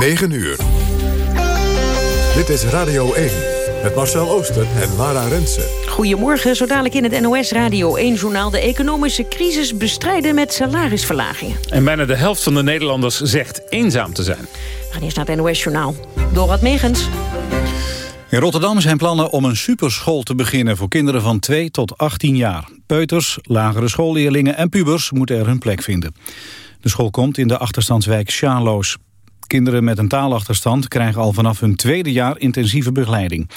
9 uur. Dit is Radio 1 met Marcel Ooster en Lara Rensen. Goedemorgen, zo dadelijk in het NOS Radio 1-journaal... de economische crisis bestrijden met salarisverlagingen. En bijna de helft van de Nederlanders zegt eenzaam te zijn. We gaan eerst naar het NOS-journaal. Dorad Megens. In Rotterdam zijn plannen om een superschool te beginnen voor kinderen van 2 tot 18 jaar. Peuters, lagere schoolleerlingen en pubers moeten er hun plek vinden. De school komt in de achterstandswijk Sjaloos. Kinderen met een taalachterstand krijgen al vanaf hun tweede jaar intensieve begeleiding.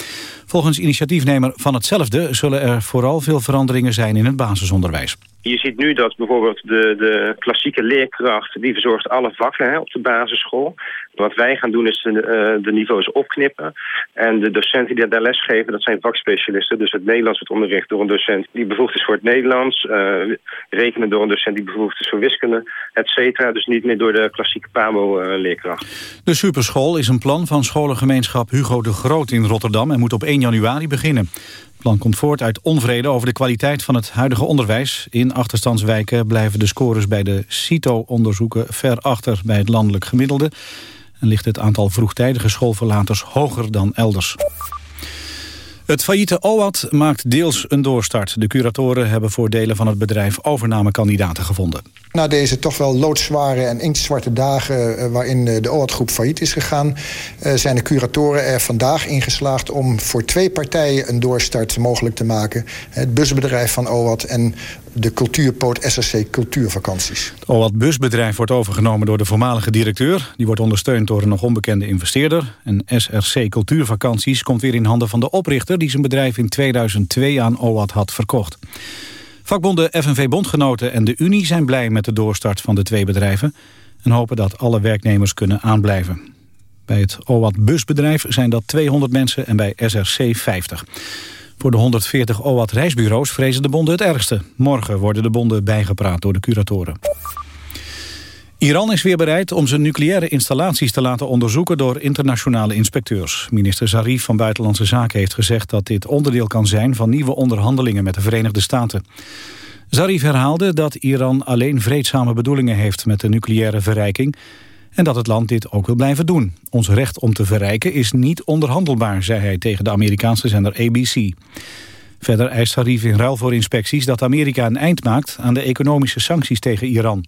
Volgens initiatiefnemer Van Hetzelfde zullen er vooral veel veranderingen zijn in het basisonderwijs. Je ziet nu dat bijvoorbeeld de, de klassieke leerkracht... die verzorgt alle vakken hè, op de basisschool. Wat wij gaan doen is de, uh, de niveaus opknippen. En de docenten die daar lesgeven, dat zijn vakspecialisten. Dus het Nederlands wordt onderricht door een docent die bevoegd is voor het Nederlands. Uh, rekenen door een docent die bevoegd is voor wiskunde, et cetera. Dus niet meer door de klassieke PABO-leerkracht. de superschool is een plan van scholengemeenschap Hugo de Groot in Rotterdam... en moet op 1 januari beginnen. Het plan komt voort uit onvrede over de kwaliteit van het huidige onderwijs. In achterstandswijken blijven de scores bij de CITO-onderzoeken ver achter bij het landelijk gemiddelde en ligt het aantal vroegtijdige schoolverlaters hoger dan elders. Het failliete OAT maakt deels een doorstart. De curatoren hebben voor delen van het bedrijf overnamekandidaten gevonden. Na deze toch wel loodzware en inktzwarte dagen eh, waarin de OAT-groep failliet is gegaan... Eh, zijn de curatoren er vandaag in geslaagd om voor twee partijen een doorstart mogelijk te maken. Het busbedrijf van OAT en de cultuurpoot SRC Cultuurvakanties. Het OAT busbedrijf wordt overgenomen door de voormalige directeur. Die wordt ondersteund door een nog onbekende investeerder. En SRC Cultuurvakanties komt weer in handen van de oprichter... die zijn bedrijf in 2002 aan OAT had verkocht. Vakbonden FNV Bondgenoten en de Unie zijn blij met de doorstart van de twee bedrijven... en hopen dat alle werknemers kunnen aanblijven. Bij het OAT busbedrijf zijn dat 200 mensen en bij SRC 50. Voor de 140 OAT reisbureaus vrezen de bonden het ergste. Morgen worden de bonden bijgepraat door de curatoren. Iran is weer bereid om zijn nucleaire installaties te laten onderzoeken door internationale inspecteurs. Minister Zarif van Buitenlandse Zaken heeft gezegd dat dit onderdeel kan zijn van nieuwe onderhandelingen met de Verenigde Staten. Zarif herhaalde dat Iran alleen vreedzame bedoelingen heeft met de nucleaire verrijking en dat het land dit ook wil blijven doen. Ons recht om te verrijken is niet onderhandelbaar, zei hij tegen de Amerikaanse zender ABC. Verder eist Zarif in ruil voor inspecties dat Amerika een eind maakt aan de economische sancties tegen Iran.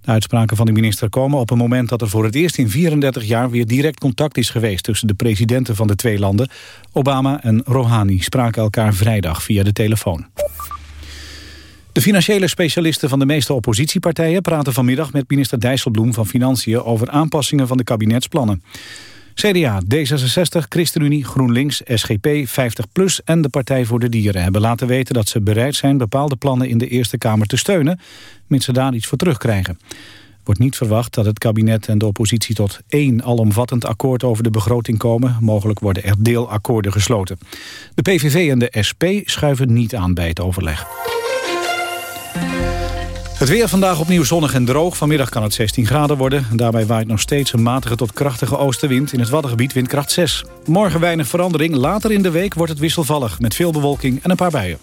De uitspraken van de minister komen op een moment dat er voor het eerst in 34 jaar weer direct contact is geweest tussen de presidenten van de twee landen. Obama en Rouhani spraken elkaar vrijdag via de telefoon. De financiële specialisten van de meeste oppositiepartijen praten vanmiddag met minister Dijsselbloem van Financiën over aanpassingen van de kabinetsplannen. CDA, D66, ChristenUnie, GroenLinks, SGP, 50PLUS en de Partij voor de Dieren hebben laten weten dat ze bereid zijn bepaalde plannen in de Eerste Kamer te steunen, mits ze daar iets voor terugkrijgen. Wordt niet verwacht dat het kabinet en de oppositie tot één alomvattend akkoord over de begroting komen. Mogelijk worden er deelakkoorden gesloten. De PVV en de SP schuiven niet aan bij het overleg. Het weer vandaag opnieuw zonnig en droog. Vanmiddag kan het 16 graden worden. Daarbij waait nog steeds een matige tot krachtige oostenwind. In het Waddengebied windkracht 6. Morgen weinig verandering. Later in de week wordt het wisselvallig. Met veel bewolking en een paar buien.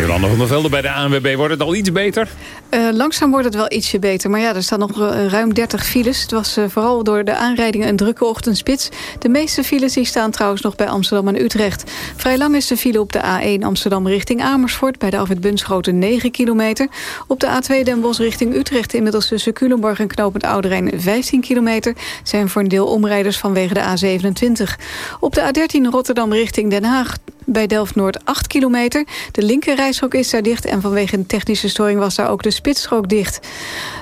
Jolanda van der Velde bij de ANWB. Wordt het al iets beter? Uh, langzaam wordt het wel ietsje beter. Maar ja, er staan nog uh, ruim 30 files. Het was uh, vooral door de aanrijdingen een drukke ochtendspits. De meeste files die staan trouwens nog bij Amsterdam en Utrecht. Vrij lang is de file op de A1 Amsterdam richting Amersfoort... bij de Alfred Bunschoten 9 kilometer. Op de A2 Den Bosch richting Utrecht... inmiddels tussen Culemborg en Knopend Ouderijn 15 kilometer... zijn voor een deel omrijders vanwege de A27. Op de A13 Rotterdam richting Den Haag bij Delft-Noord 8 kilometer. De linkerrijstrook is daar dicht en vanwege een technische storing was daar ook de spitsstrook dicht.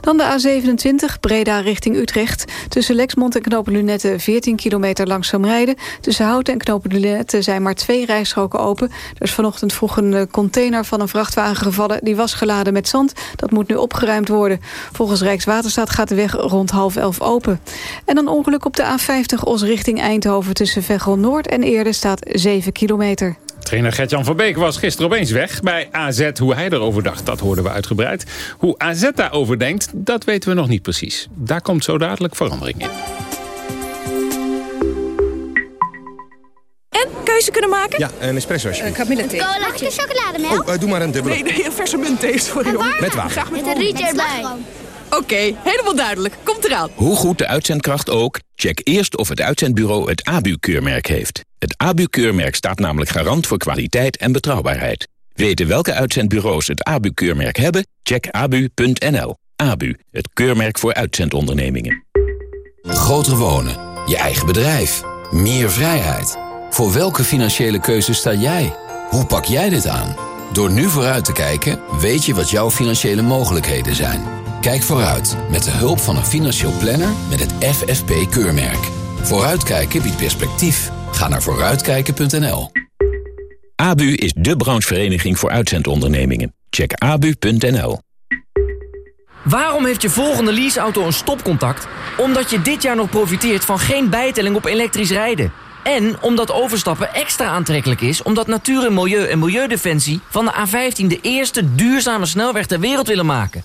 Dan de A27 Breda richting Utrecht. Tussen Lexmond en Knopen Lunette 14 kilometer langzaam rijden. Tussen Houten en Knopen Lunette zijn maar twee rijstroken open. Er is vanochtend vroeg een eh, container van een vrachtwagen gevallen. Die was geladen met zand. Dat moet nu opgeruimd worden. Volgens Rijkswaterstaat gaat de weg rond half elf open. En een ongeluk op de A50 Os richting Eindhoven tussen Veghel Noord en Eerde staat 7 kilometer. Trainer Gertjan van Beek was gisteren opeens weg bij AZ. Hoe hij erover dacht, dat hoorden we uitgebreid. Hoe AZ daarover denkt, dat weten we nog niet precies. Daar komt zo dadelijk verandering in. En keuze kunnen maken? Ja, een espresso Een kamillethee. Mag ik een chocolademelk? Oh, uh, doe maar een dubbele. Nee, nee, een verse muntthee, sorry hoor. Met water. Graag met, met een rietje erbij. Oké, helemaal duidelijk. Komt eraan. Hoe goed de uitzendkracht ook, check eerst of het uitzendbureau het ABU-keurmerk heeft. Het ABU-keurmerk staat namelijk garant voor kwaliteit en betrouwbaarheid. Weten welke uitzendbureaus het ABU-keurmerk hebben? Check abu.nl. ABU, het keurmerk voor uitzendondernemingen. Groter wonen, je eigen bedrijf, meer vrijheid. Voor welke financiële keuze sta jij? Hoe pak jij dit aan? Door nu vooruit te kijken, weet je wat jouw financiële mogelijkheden zijn. Kijk vooruit met de hulp van een financieel planner met het FFP-keurmerk. Vooruitkijken biedt perspectief. Ga naar vooruitkijken.nl. ABU is de branchevereniging voor uitzendondernemingen. Check abu.nl. Waarom heeft je volgende leaseauto een stopcontact? Omdat je dit jaar nog profiteert van geen bijtelling op elektrisch rijden. En omdat overstappen extra aantrekkelijk is... omdat Natuur en Milieu en Milieudefensie van de A15... de eerste duurzame snelweg ter wereld willen maken.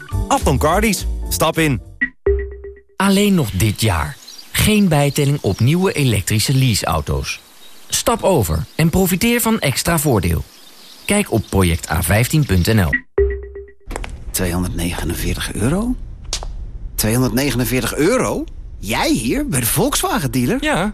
Atlon Carlies. Stap in. Alleen nog dit jaar. Geen bijtelling op nieuwe elektrische leaseauto's. Stap over en profiteer van extra voordeel. Kijk op projecta15.nl. 249 euro? 249 euro? Jij hier, bij de Volkswagen-dealer? Ja,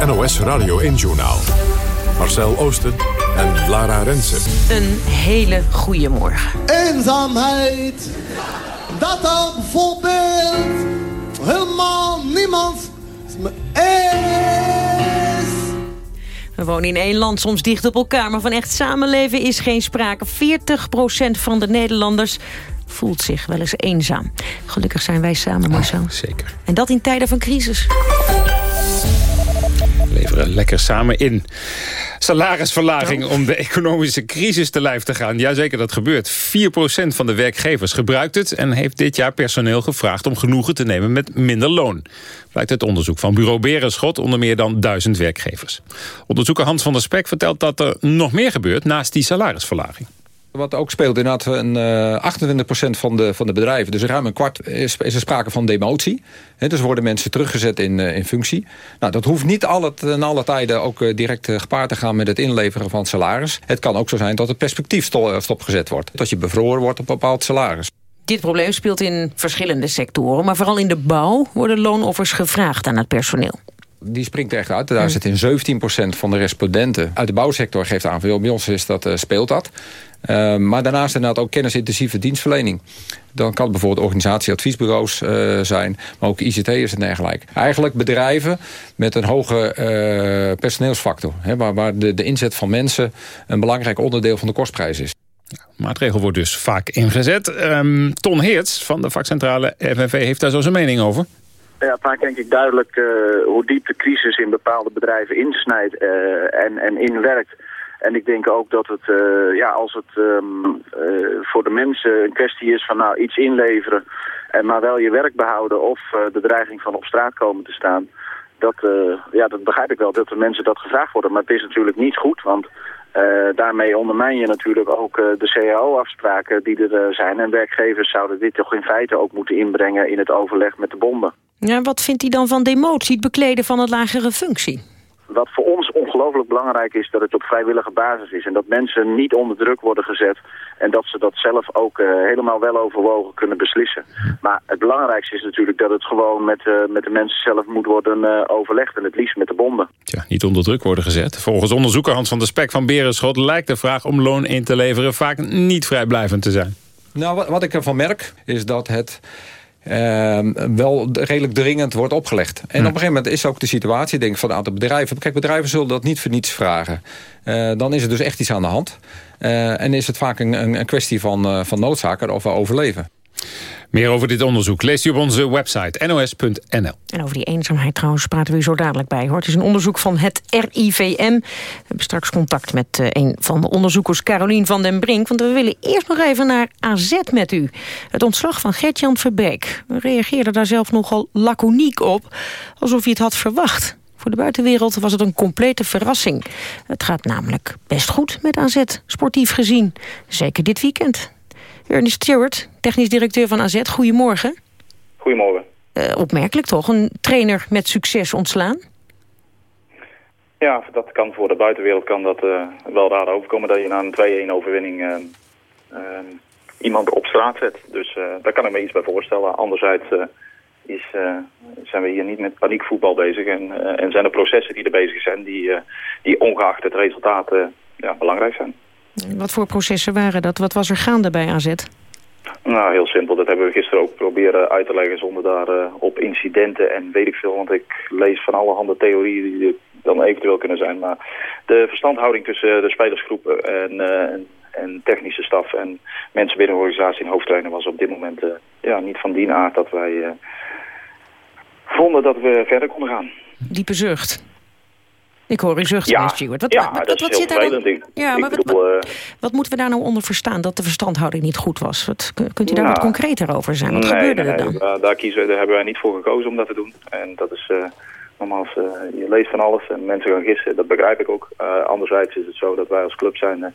Het NOS Radio 1-journaal. Marcel Oosten en Lara Rensen. Een hele goede morgen. Eenzaamheid, dat al bijvoorbeeld helemaal niemand me is. We wonen in één land, soms dicht op elkaar, maar van echt samenleven is geen sprake. 40% van de Nederlanders voelt zich wel eens eenzaam. Gelukkig zijn wij samen, Marcel. Oh, zeker. En dat in tijden van crisis. Leveren lekker samen in. Salarisverlaging om de economische crisis te lijf te gaan. Jazeker, dat gebeurt. 4% van de werkgevers gebruikt het... en heeft dit jaar personeel gevraagd om genoegen te nemen met minder loon. Blijkt uit onderzoek van bureau Berenschot onder meer dan duizend werkgevers. Onderzoeker Hans van der Spek vertelt dat er nog meer gebeurt naast die salarisverlaging. Wat ook speelt inderdaad, een, uh, 28% van de, van de bedrijven, dus ruim een kwart, is, is er sprake van demotie. Dus worden mensen teruggezet in, uh, in functie. Nou, dat hoeft niet alle, in alle tijden ook uh, direct gepaard te gaan met het inleveren van salaris. Het kan ook zo zijn dat het perspectief stopgezet wordt. Dat je bevroren wordt op een bepaald salaris. Dit probleem speelt in verschillende sectoren, maar vooral in de bouw worden loonoffers gevraagd aan het personeel die springt er echt uit. Daar zit in 17% van de respondenten uit de bouwsector geeft aan. Bij ons is dat, uh, speelt dat. Uh, maar daarnaast inderdaad ook kennisintensieve dienstverlening. Dan kan het bijvoorbeeld organisatieadviesbureaus uh, zijn, maar ook ICT'ers en dergelijke. Eigenlijk bedrijven met een hoge uh, personeelsfactor. Hè, waar, waar de, de inzet van mensen een belangrijk onderdeel van de kostprijs is. maatregel wordt dus vaak ingezet. Um, Ton Heerts van de vakcentrale FNV heeft daar zo zijn mening over. Ja, maakt denk ik duidelijk uh, hoe diep de crisis in bepaalde bedrijven insnijdt uh, en, en inwerkt. En ik denk ook dat het, uh, ja, als het um, voor de mensen een kwestie is van nou iets inleveren... en maar wel je werk behouden of de dreiging van op straat komen te staan... Dat, ja, dat begrijp ik wel, dat de mensen dat gevraagd worden. Maar het is natuurlijk niet goed, want daarmee ondermijn je natuurlijk ook uh, de CAO-afspraken die er uh, zijn. En werkgevers zouden dit toch in feite ook moeten inbrengen in het overleg met de bonden. Ja, wat vindt hij dan van demotie, het bekleden van een lagere functie? Wat voor ons ongelooflijk belangrijk is dat het op vrijwillige basis is. En dat mensen niet onder druk worden gezet. En dat ze dat zelf ook uh, helemaal wel overwogen kunnen beslissen. Maar het belangrijkste is natuurlijk dat het gewoon met, uh, met de mensen zelf moet worden uh, overlegd. En het liefst met de bonden. Tja, niet onder druk worden gezet. Volgens onderzoeker Hans van der Spek van Berenschot lijkt de vraag om loon in te leveren vaak niet vrijblijvend te zijn. Nou, wat, wat ik ervan merk is dat het Ehm, wel redelijk dringend wordt opgelegd. En op een gegeven moment is ook de situatie, denk ik, van een aantal bedrijven. Kijk, bedrijven zullen dat niet voor niets vragen. Eh, dan is er dus echt iets aan de hand. Eh, en is het vaak een, een, een kwestie van, eh, van noodzaken of we overleven. Meer over dit onderzoek leest u op onze website nos.nl. En over die eenzaamheid trouwens praten we u zo dadelijk bij. Hoor. Het is een onderzoek van het RIVM. We hebben straks contact met eh, een van de onderzoekers, Carolien van den Brink. Want we willen eerst nog even naar AZ met u. Het ontslag van Gert-Jan Verbeek. We reageerden daar zelf nogal laconiek op. Alsof hij het had verwacht. Voor de buitenwereld was het een complete verrassing. Het gaat namelijk best goed met AZ, sportief gezien. Zeker dit weekend. Ernest Stewart, technisch directeur van AZ, goedemorgen. Goedemorgen. Uh, opmerkelijk toch, een trainer met succes ontslaan? Ja, dat kan voor de buitenwereld kan dat uh, wel raar overkomen... dat je na een 2-1 overwinning uh, iemand op straat zet. Dus daar kan ik me iets bij voorstellen. Anderzijds is, zijn we hier niet met paniekvoetbal bezig... en, en zijn er processen die er bezig zijn... die, die ongeacht het resultaat ja, belangrijk zijn. Wat voor processen waren dat? Wat was er gaande bij AZ? Nou, heel simpel. Dat hebben we gisteren ook proberen uit te leggen zonder daar uh, op incidenten en weet ik veel. Want ik lees van alle handen theorieën die er dan eventueel kunnen zijn. Maar de verstandhouding tussen de spelersgroepen en, uh, en technische staf en mensen binnen de organisatie en hoofdtrainer was op dit moment uh, ja, niet van die aard dat wij vonden dat we verder konden gaan. Diepe zucht. Ik hoor u zuchten, ja, Stuart. Wat, ja, wat, zit daar dan? vervelend. Ja, maar wat, bedoel, wat, wat, moeten we daar nou onder verstaan? Dat de verstandhouding niet goed was? Wat, kunt u daar Nou, wat concreter over zijn? Wat nee, gebeurde nee, er dan? Daar, daar, kiezen, daar hebben wij niet voor gekozen om dat te doen. En dat is uh, nogmaals, uh, je leest van alles en mensen gaan gissen. Dat begrijp ik ook. Anderzijds is het zo dat wij als club zijn...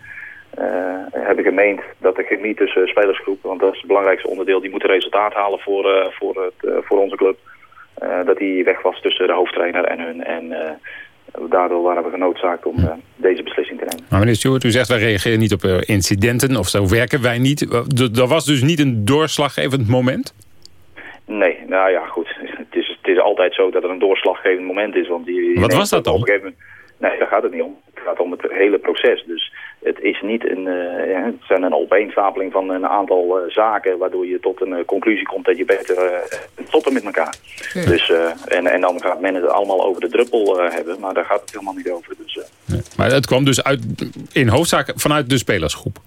hebben gemeend dat de chemie tussen spelersgroepen... want dat is het belangrijkste onderdeel... die moeten resultaat halen voor, voor, het, voor onze club... dat die weg was tussen de hoofdtrainer en hun. En daardoor waren we genoodzaakt om uh, deze beslissing te nemen. Maar meneer Stewart, u zegt wij reageren niet op uh, incidenten of zo werken wij niet. Er was dus niet een doorslaggevend moment? Nee, nou ja, goed. Het is, het is altijd zo dat er een doorslaggevend moment is. Want die, Wat was dat dan? Gegeven... Nee, daar gaat het niet om. Het gaat om het hele proces. Dus het is niet een, uh, ja, het zijn een opeenstapeling van een aantal uh, zaken... waardoor je tot een uh, conclusie komt dat je beter stoppen met elkaar. Ja. Dus, en, en dan gaat men het allemaal over de druppel hebben, maar daar gaat het helemaal niet over. Dus, nee. Maar het kwam dus uit, in hoofdzaak vanuit de spelersgroep?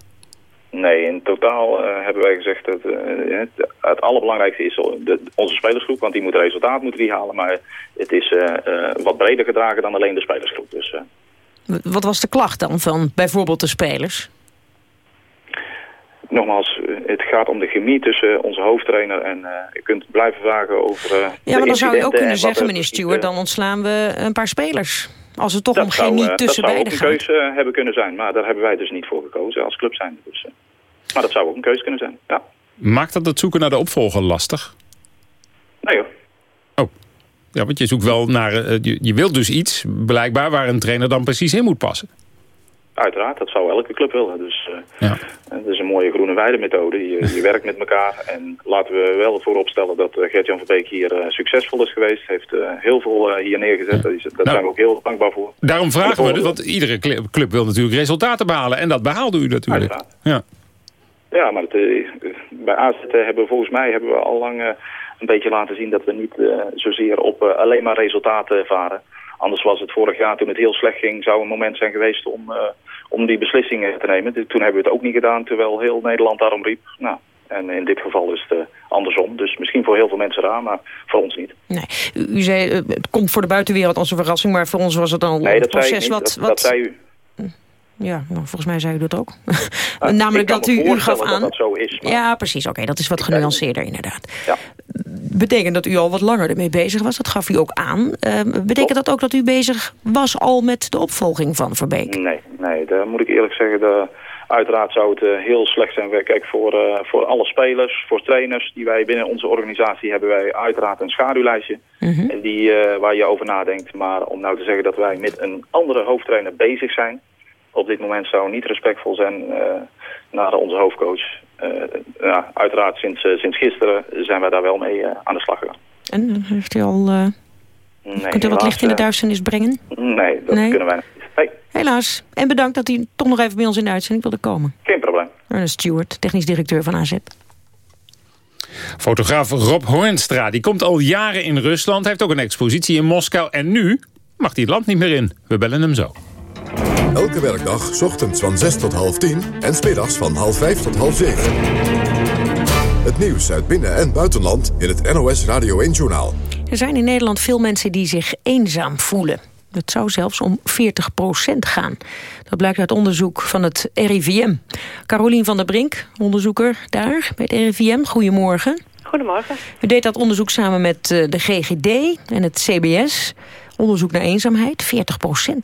Nee, in totaal hebben wij gezegd dat het, het allerbelangrijkste is de, onze spelersgroep, want die moet resultaat moeten die halen. Maar het is wat breder gedragen dan alleen de spelersgroep. Dus, wat was de klacht dan van bijvoorbeeld de spelers? Nogmaals, het gaat om de chemie tussen onze hoofdtrainer en uh, je kunt blijven vragen over uh, Ja, maar dan zou je ook kunnen zeggen, meneer Stewart, dan ontslaan we een paar spelers. Als het toch om chemie zou, tussen dat beiden gaat. Dat zou ook een keuze hebben kunnen zijn, maar daar hebben wij dus niet voor gekozen als club zijn. Dus, uh, maar dat zou ook een keuze kunnen zijn, ja. Maakt dat het zoeken naar de opvolger lastig? Ja, want je zoekt wel naar... je, je wilt dus iets, blijkbaar, waar een trainer dan precies in moet passen. Uiteraard, dat zou elke club willen. Dus uh, ja. het is een mooie groene weide-methode. Je, je werkt met elkaar en laten we wel voorop stellen dat Gert-Jan van Beek hier uh, succesvol is geweest. Heeft heel veel hier neergezet. Daar, nou, zijn we ook heel dankbaar voor. Daarom vragen we dus, want iedere club wil natuurlijk resultaten behalen. En dat behaalde u natuurlijk. Uiteraard. Ja, ja maar het, bij AZ hebben we volgens mij hebben we al lang een beetje laten zien dat we niet zozeer op alleen maar resultaten varen. Anders was het vorig jaar, toen het heel slecht ging, zou een moment zijn geweest om, uh, om die beslissingen te nemen. Toen hebben we het ook niet gedaan, terwijl heel Nederland daarom riep. Nou, en in dit geval is het andersom. Dus misschien voor heel veel mensen raar, maar voor ons niet. Nee, u zei, het komt voor de buitenwereld als een verrassing, maar voor ons was het al nee, een proces wat, dat, wat... dat zei u. Ja, nou, volgens mij zei u dat ook. Nou, Namelijk dat u, u gaf aan... dat dat zo is. Maar... Ja, precies. Oké, okay, dat is wat genuanceerder inderdaad. Ja. Betekent dat u al wat langer ermee bezig was? Dat gaf u ook aan. Uh, betekent dat ook dat u bezig was al met de opvolging van Verbeek? Nee, nee daar moet ik eerlijk zeggen... De, uiteraard zou het uh, heel slecht zijn. Kijk, voor, uh, voor alle spelers, voor trainers die wij binnen onze organisatie... hebben wij uiteraard een schaduwlijstje Mhm. -hmm. die, waar je over nadenkt. Maar om nou te zeggen dat wij met een andere hoofdtrainer bezig zijn op dit moment zou niet respectvol zijn uh, naar onze hoofdcoach. Uh, ja, uiteraard sinds, uh, sinds gisteren zijn wij daar wel mee aan de slag gegaan. En heeft u al... nee, kunt u wat licht in de duisternis brengen? Nee, dat nee? kunnen wij niet. Helaas. En bedankt dat u toch nog even bij ons in de uitzending wilde komen. Geen probleem. Ernest Stewart, technisch directeur van AZ. Fotograaf Rob Hoornstra die komt al jaren in Rusland. Hij heeft ook een expositie in Moskou. En nu mag hij het land niet meer in. We bellen hem zo. Elke werkdag, s ochtends van 6 tot half 10 en smiddags van half 5 tot half 7. Het nieuws uit binnen- en buitenland in het NOS Radio 1-journaal. Er zijn in Nederland veel mensen die zich eenzaam voelen. Het zou zelfs om 40% gaan. Dat blijkt uit onderzoek van het RIVM. Carolien van der Brink, onderzoeker daar bij het RIVM. Goedemorgen. Goedemorgen. U deed dat onderzoek samen met eh, de GGD en het CBS. Onderzoek naar eenzaamheid, 40%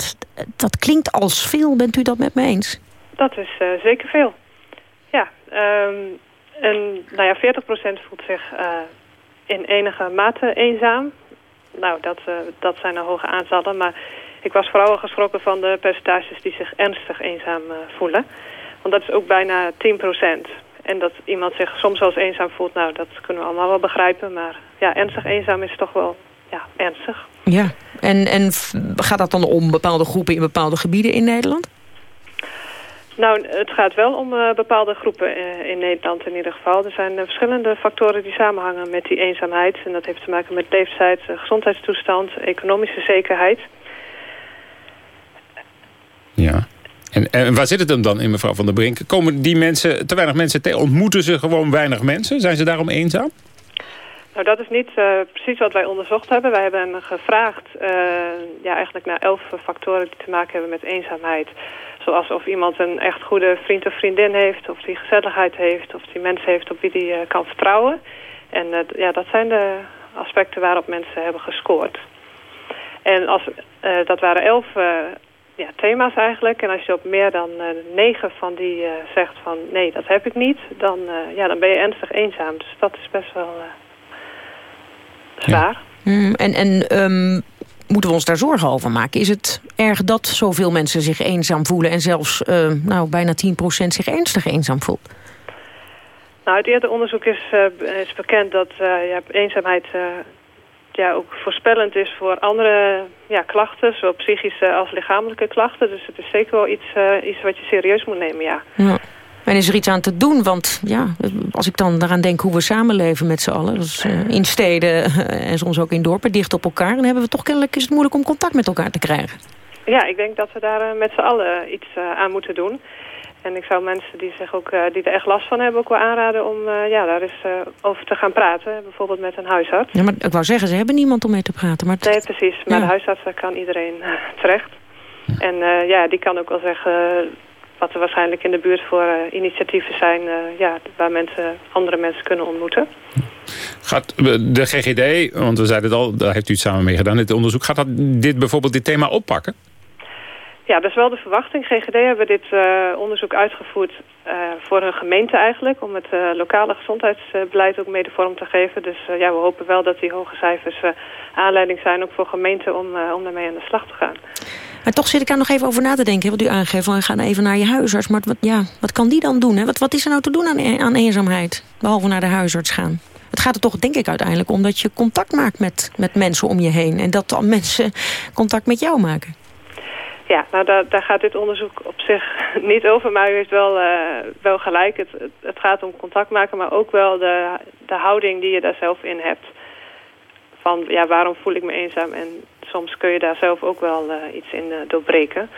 Dat klinkt als veel. Bent u dat met me eens? Dat is uh, zeker veel. Ja, um, en nou ja, 40% voelt zich uh, in enige mate eenzaam. Nou, dat, uh, dat zijn een hoge aantallen. Maar ik was vooral geschrokken van de percentages die zich ernstig eenzaam voelen. Want dat is ook bijna 10% En dat iemand zich soms als eenzaam voelt, nou, dat kunnen we allemaal wel begrijpen. Maar ja, ernstig eenzaam is toch wel ja, ernstig. Ja, en, en gaat dat dan om bepaalde groepen in bepaalde gebieden in Nederland? Nou, het gaat wel om uh, bepaalde groepen uh, in Nederland in ieder geval. Er zijn uh, verschillende factoren die samenhangen met die eenzaamheid. En dat heeft te maken met leeftijd, gezondheidstoestand, economische zekerheid. Ja. En, en waar zit het hem dan in, mevrouw Van der Brink? Komen die mensen, te weinig mensen tegen? Ontmoeten ze gewoon weinig mensen? Zijn ze daarom eenzaam? Nou, dat is niet uh, precies wat wij onderzocht hebben. Wij hebben gevraagd uh, ja, eigenlijk naar elf factoren die te maken hebben met eenzaamheid. Zoals of iemand een echt goede vriend of vriendin heeft, of die gezelligheid heeft, of die mensen heeft op wie die uh, kan vertrouwen. En ja, dat zijn de aspecten waarop mensen hebben gescoord. En als, dat waren elf ja, thema's eigenlijk. En als je op meer dan negen van die zegt van nee, dat heb ik niet, dan, ja, dan ben je ernstig eenzaam. Dus dat is best wel zwaar. Ja. Mm, en en um, moeten we ons daar zorgen over maken? Is het erg dat zoveel mensen zich eenzaam voelen... en zelfs uh, nou, bijna 10% zich ernstig eenzaam voelt? Nou, uit eerder onderzoek is, uh, is bekend dat uh, ja, eenzaamheid ja, ook voorspellend is voor andere ja, klachten... zowel psychische als lichamelijke klachten. Dus het is zeker wel iets, iets wat je serieus moet nemen, ja. ja. En is er iets aan te doen? Want ja, als ik dan daaraan denk hoe we samenleven met z'n allen... Dus, uh, in steden en soms ook in dorpen, dicht op elkaar... dan hebben we toch kennelijk is het moeilijk om contact met elkaar te krijgen. Ja, ik denk dat we daar uh, met z'n allen iets uh, aan moeten doen. En ik zou mensen die, zich ook, die er echt last van hebben ook wel aanraden... om ja, daar eens over te gaan praten, bijvoorbeeld met een huisarts. Ja, maar ik wou zeggen, ze hebben niemand om mee te praten. Maar Nee, precies. Maar ja. de huisarts kan iedereen terecht. En ja, die kan ook wel zeggen wat er waarschijnlijk in de buurt voor uh, initiatieven zijn... Uh, ja, waar mensen, andere mensen kunnen ontmoeten. Gaat de GGD, want we zeiden het al, daar heeft u het samen mee gedaan, dit onderzoek... gaat dat dit bijvoorbeeld dit thema oppakken? Ja, dat is wel de verwachting. GGD hebben dit uh, onderzoek uitgevoerd voor een gemeente eigenlijk... om het lokale gezondheidsbeleid ook mede vorm te geven. Dus ja, we hopen wel dat die hoge cijfers aanleiding zijn... ook voor gemeenten om, om daarmee aan de slag te gaan. Maar toch zit ik daar nog even over na te denken. Wat u aangeeft, van ga even naar je huisarts. Maar wat, ja, wat kan die dan doen? Hè? Wat, wat is er nou te doen aan, aan eenzaamheid? Behalve naar de huisarts gaan. Het gaat er toch denk ik uiteindelijk om dat je contact maakt met, met mensen om je heen. En dat dan mensen contact met jou maken. Ja, nou daar, daar gaat dit onderzoek op zich niet over. Maar u heeft wel, uh, wel gelijk. Het, het, het gaat om contact maken, maar ook wel de, de houding die je daar zelf in hebt. Van ja, waarom voel ik me eenzaam en soms kun je daar zelf ook wel uh, iets in uh, doorbreken.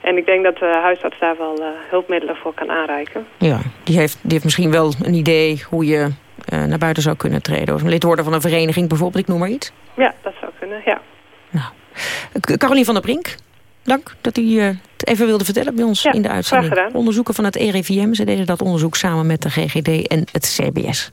En ik denk dat de huisarts daar wel uh, hulpmiddelen voor kan aanreiken. Ja, die heeft, die heeft misschien wel een idee hoe je naar buiten zou kunnen treden. Of lid worden van een vereniging bijvoorbeeld, ik noem maar iets. Ja, dat zou kunnen, ja. Nou, Carolien van der Brink, dank dat u het even wilde vertellen bij ons ja, in de uitzending. Graag gedaan. Onderzoeken van het RIVM, ze deden dat onderzoek samen met de GGD en het CBS.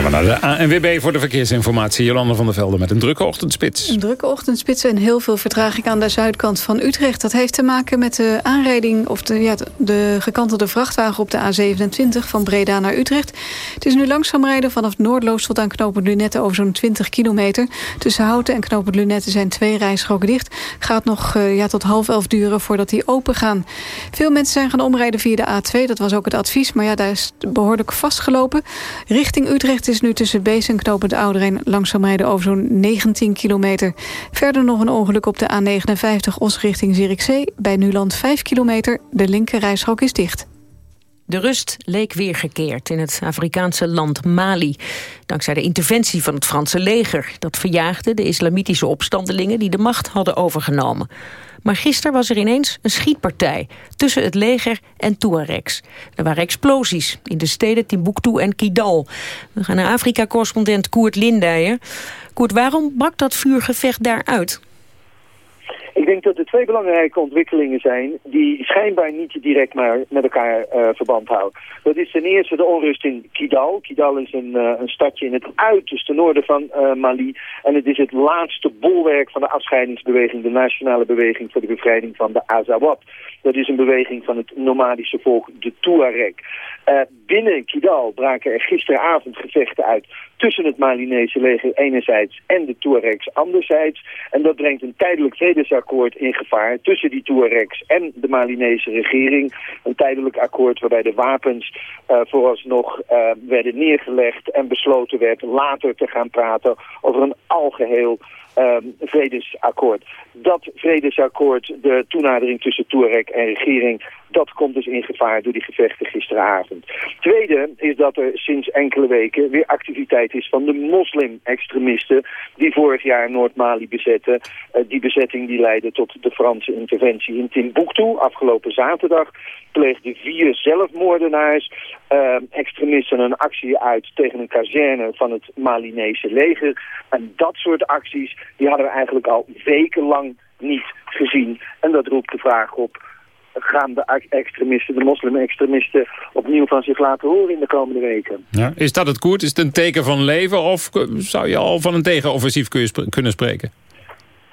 Gaan naar de ANWB voor de verkeersinformatie. Jolanda van der Velde met een drukke ochtendspits. Een drukke ochtendspits en heel veel vertraging aan de zuidkant van Utrecht. Dat heeft te maken met de aanrijding of de, ja, de gekantelde vrachtwagen op de A27 van Breda naar Utrecht. Het is nu langzaam rijden vanaf Noordloos tot aan knooppunt Lunette over zo'n 20 kilometer. Tussen Houten en knooppunt Lunette zijn twee rijstroken dicht. Gaat nog uh, ja, tot half elf duren voordat die open gaan. Veel mensen zijn gaan omrijden via de A2. Dat was ook het advies, maar ja, daar is behoorlijk vastgelopen. Richting Utrecht is nu tussen Bees en Knopend Ouderijn langzaam rijden over zo'n 19 kilometer. Verder nog een ongeluk op de A59 Os richting Zierikzee. Bij Nuland 5 kilometer. De linker rijstrook is dicht. De rust leek weer gekeerd in het Afrikaanse land Mali. Dankzij de interventie van het Franse leger. Dat verjaagde de islamitische opstandelingen die de macht hadden overgenomen. Maar gisteren was er ineens een schietpartij tussen het leger en Tuaregs. Er waren explosies in de steden Timbuktu en Kidal. We gaan naar Afrika-correspondent Koert Lindijer. Koert, waarom brak dat vuurgevecht daar uit? Ik denk dat er twee belangrijke ontwikkelingen zijn die schijnbaar niet direct maar met elkaar uh, verband houden. Dat is ten eerste de onrust in Kidal. Kidal is een, uh, een stadje in het uiterste noorden van uh, Mali. En het is het laatste bolwerk van de afscheidingsbeweging, de nationale beweging voor de bevrijding van de Azawad. Dat is een beweging van het nomadische volk, de Tuareg. binnen Kidal braken er gisteravond gevechten uit tussen het Malinese leger enerzijds en de Tuaregs anderzijds. En dat brengt een tijdelijk vredesakkoord in gevaar tussen die Tuaregs en de Malinese regering. Een tijdelijk akkoord waarbij de wapens uh, vooralsnog uh, werden neergelegd en besloten werd later te gaan praten over een algeheel um, vredesakkoord. Dat vredesakkoord, de toenadering tussen Touareg en regering, dat komt dus in gevaar door die gevechten gisteravond. Tweede is dat er sinds enkele weken weer activiteit is van de moslim-extremisten die vorig jaar Noord-Mali bezetten. Uh, die bezetting die leidde tot de Franse interventie in Timbuktu. Afgelopen zaterdag pleegden vier zelfmoordenaars, uh, extremisten een actie uit tegen een kazerne van het Malinese leger. En dat soort acties die hadden we eigenlijk al wekenlang niet gezien. En dat roept de vraag op gaan de extremisten, de moslim-extremisten, opnieuw van zich laten horen in de komende weken. Ja, is dat het koert? Is het een teken van leven of zou je al van een tegenoffensief kunnen spreken?